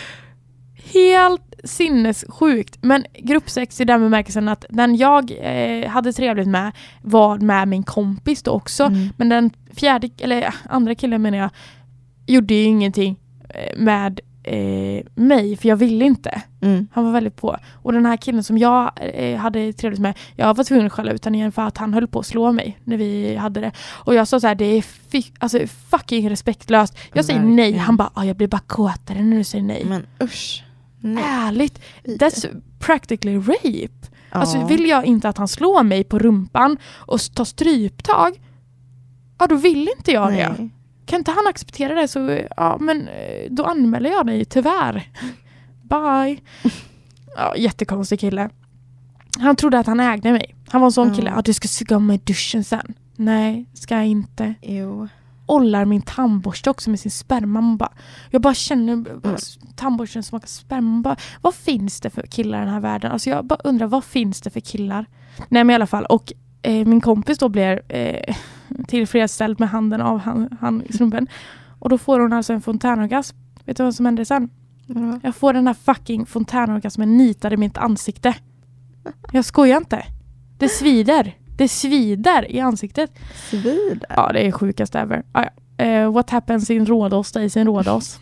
Helt sinnessjukt. Men gruppsex i den bemärkelsen att den jag eh, hade trevligt med var med min kompis då också. Mm. Men den fjärde, eller äh, andra killen menar jag, gjorde ju ingenting eh, med eh, mig för jag ville inte. Mm. Han var väldigt på. Och den här killen som jag eh, hade trevligt med, jag var tvungen att skälla ut honom igen för att han höll på att slå mig när vi hade det. Och jag sa så här, det är alltså, fucking respektlöst. Jag säger nej, Verkligen. han bara, ah, jag blir bara kåtare när du säger nej. Men usch. Nej. Ärligt, that's practically rape. Alltså Ja. vill jag inte att han slår mig på rumpan och tar stryptag, ja då vill inte jag det. Kan inte han acceptera det så, ja men eh, då anmäler jag dig tyvärr. Bye. Ja, jättekonstig kille. Han trodde att han ägde mig. Han var en sån Ja. kille, ja du ska suga om mig i duschen sen. Nej, ska jag inte. Jo. Ollar min tandborste också med sin sperma. Man bara, jag bara känner Mm. tandborsten smakar sperma. Bara, vad finns det för killar i den här världen? Alltså jag bara undrar, vad finns det för killar? Nej men i alla fall, och eh, min kompis då blir eh, tillfredsställd med handen av han, han snubben. Och då får hon alltså en fontänorgasm. Vet du vad som händer sen? Vadå? Jag får den här fucking fontänorgasmen nitad i mitt ansikte. Jag skojar inte. Det svider. Det svider i ansiktet. Svider. Ja, det är sjukast ever. Ah, ja. Eh, what happens in Rådås stays in Rådås.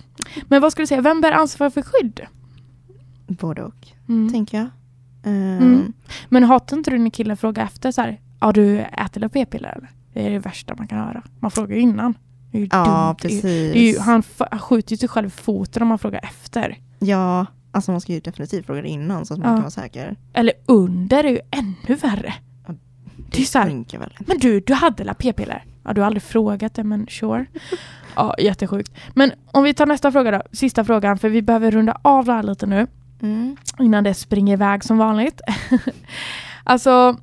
Men vad skulle du säga, vem bär ansvar för skydd? Både och, Mm. tänker jag. Ehm, Mm. Men hatar inte du när killen frågar efter så här, ja du äter eller p-piller eller? Det är det värsta man kan höra. Man frågar ju innan. Det är ju Ja, dumt. Det precis. Det är ju, han, han skjuter ju sig själv i foten om man frågar efter. Ja, alltså man ska ju definitivt fråga det innan så att man Ja. kan vara säker. Eller under är ju ännu värre. Ja, Det är så här, väl. men du, du hade la p-piller? Ja, du har aldrig frågat det, men sure. Ja, jättesjukt. Men om vi tar nästa fråga då, sista frågan, för vi behöver runda av det här lite nu. Mm. innan det springer iväg som vanligt. alltså,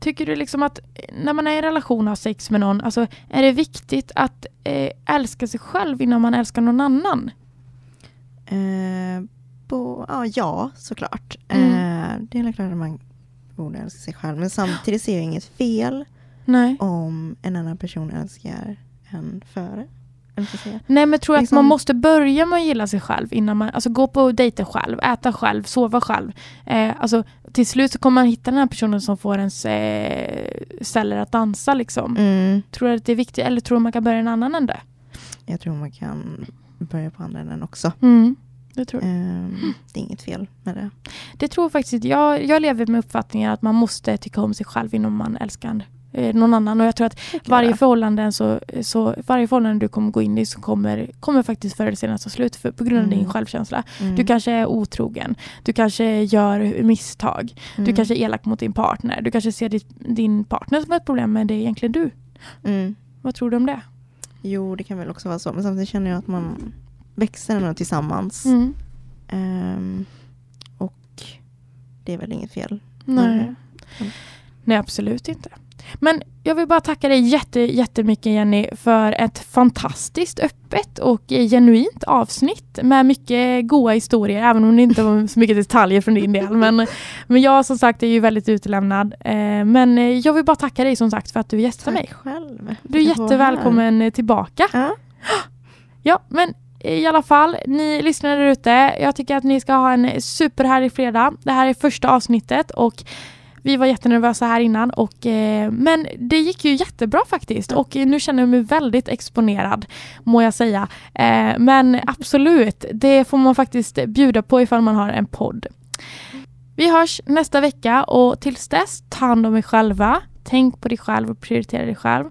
tycker du liksom att när man är i en relation och har sex med någon, alltså, är det viktigt att eh, älska sig själv innan man älskar någon annan? Eh, bo, ja, ja, såklart. Mm. Eh, det är klart att man borde älska sig själv. Men samtidigt ser jag inget fel Nej. om en annan person älskar en före. Nej men tror jag att Liksom- man måste börja med att gilla sig själv innan man, alltså gå på dejter själv, äta själv, sova själv. Eh, alltså till slut så kommer man hitta den här personen som får ens eh, celler att dansa liksom. Mm. Tror du att det är viktigt eller tror du man kan börja en annan ände? Jag tror man kan börja på andra änden också. Mm, det tror jag. Eh, det är inget fel med det. Det tror jag faktiskt jag, jag lever med uppfattningen att man måste tycka om sig själv innan man älskar eh, någon annan. Och jag tror att varje förhållande, så, så, varje förhållande du kommer gå in i så kommer, kommer faktiskt förr eller senare ta slut för, på grund av Mm. din självkänsla. Mm. Du kanske är otrogen, du kanske gör misstag, du Mm. kanske är elak mot din partner, du kanske ser ditt, din partner som ett problem men det är egentligen du. Mm. Vad tror du om det? Jo, det kan väl också vara så. Men samtidigt känner jag att man växer ändå tillsammans. Mm. Ehm, och det är väl inget fel. Nej. Nej, absolut inte. Men jag vill bara tacka dig jätte, jättemycket Jenny för ett fantastiskt öppet och genuint avsnitt med mycket goda historier, även om det inte var så mycket detaljer från din del. Men, men jag som sagt är ju väldigt utelämnad. Eh, Men jag vill bara tacka dig som sagt för att du gästade mig. Själv. Du är vara här. jättevälkommen tillbaka. Ja. Ja, men i alla fall, ni lyssnare där ute, jag tycker att ni ska ha en superhärlig fredag. Det här är första avsnittet och vi var jättenervösa här innan, och, eh, men det gick ju jättebra faktiskt. Och nu känner jag mig väldigt exponerad, må jag säga. Eh, men absolut, det får man faktiskt bjuda på ifall man har en podd. Vi hörs nästa vecka och tills dess, ta hand om er själva. Tänk på dig själv och prioritera dig själv.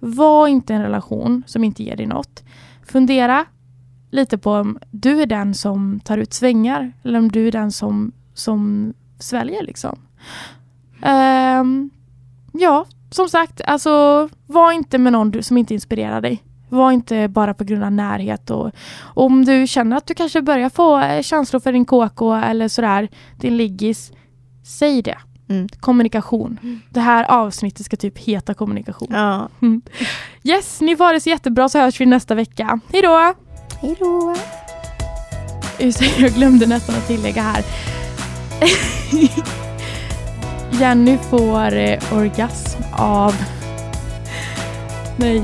Var inte en relation som inte ger dig något. Fundera lite på om du är den som tar ut svängar eller om du är den som, som sväljer liksom. Ehm, ja, som sagt, alltså var inte med någon som inte inspirerar dig. Var inte bara på grund av närhet och om du känner att du kanske börjar få eh, känslor för din KK eller sådär, din liggis, säg det. Mm. Kommunikation. Det här avsnittet ska typ heta kommunikation. Ja. Yes, ni får ha det så jättebra så hörs vi nästa vecka. Hej då! Hej då. Just Jag glömde nästan att tillägga här. Jenny får eh, orgasm av... Nej.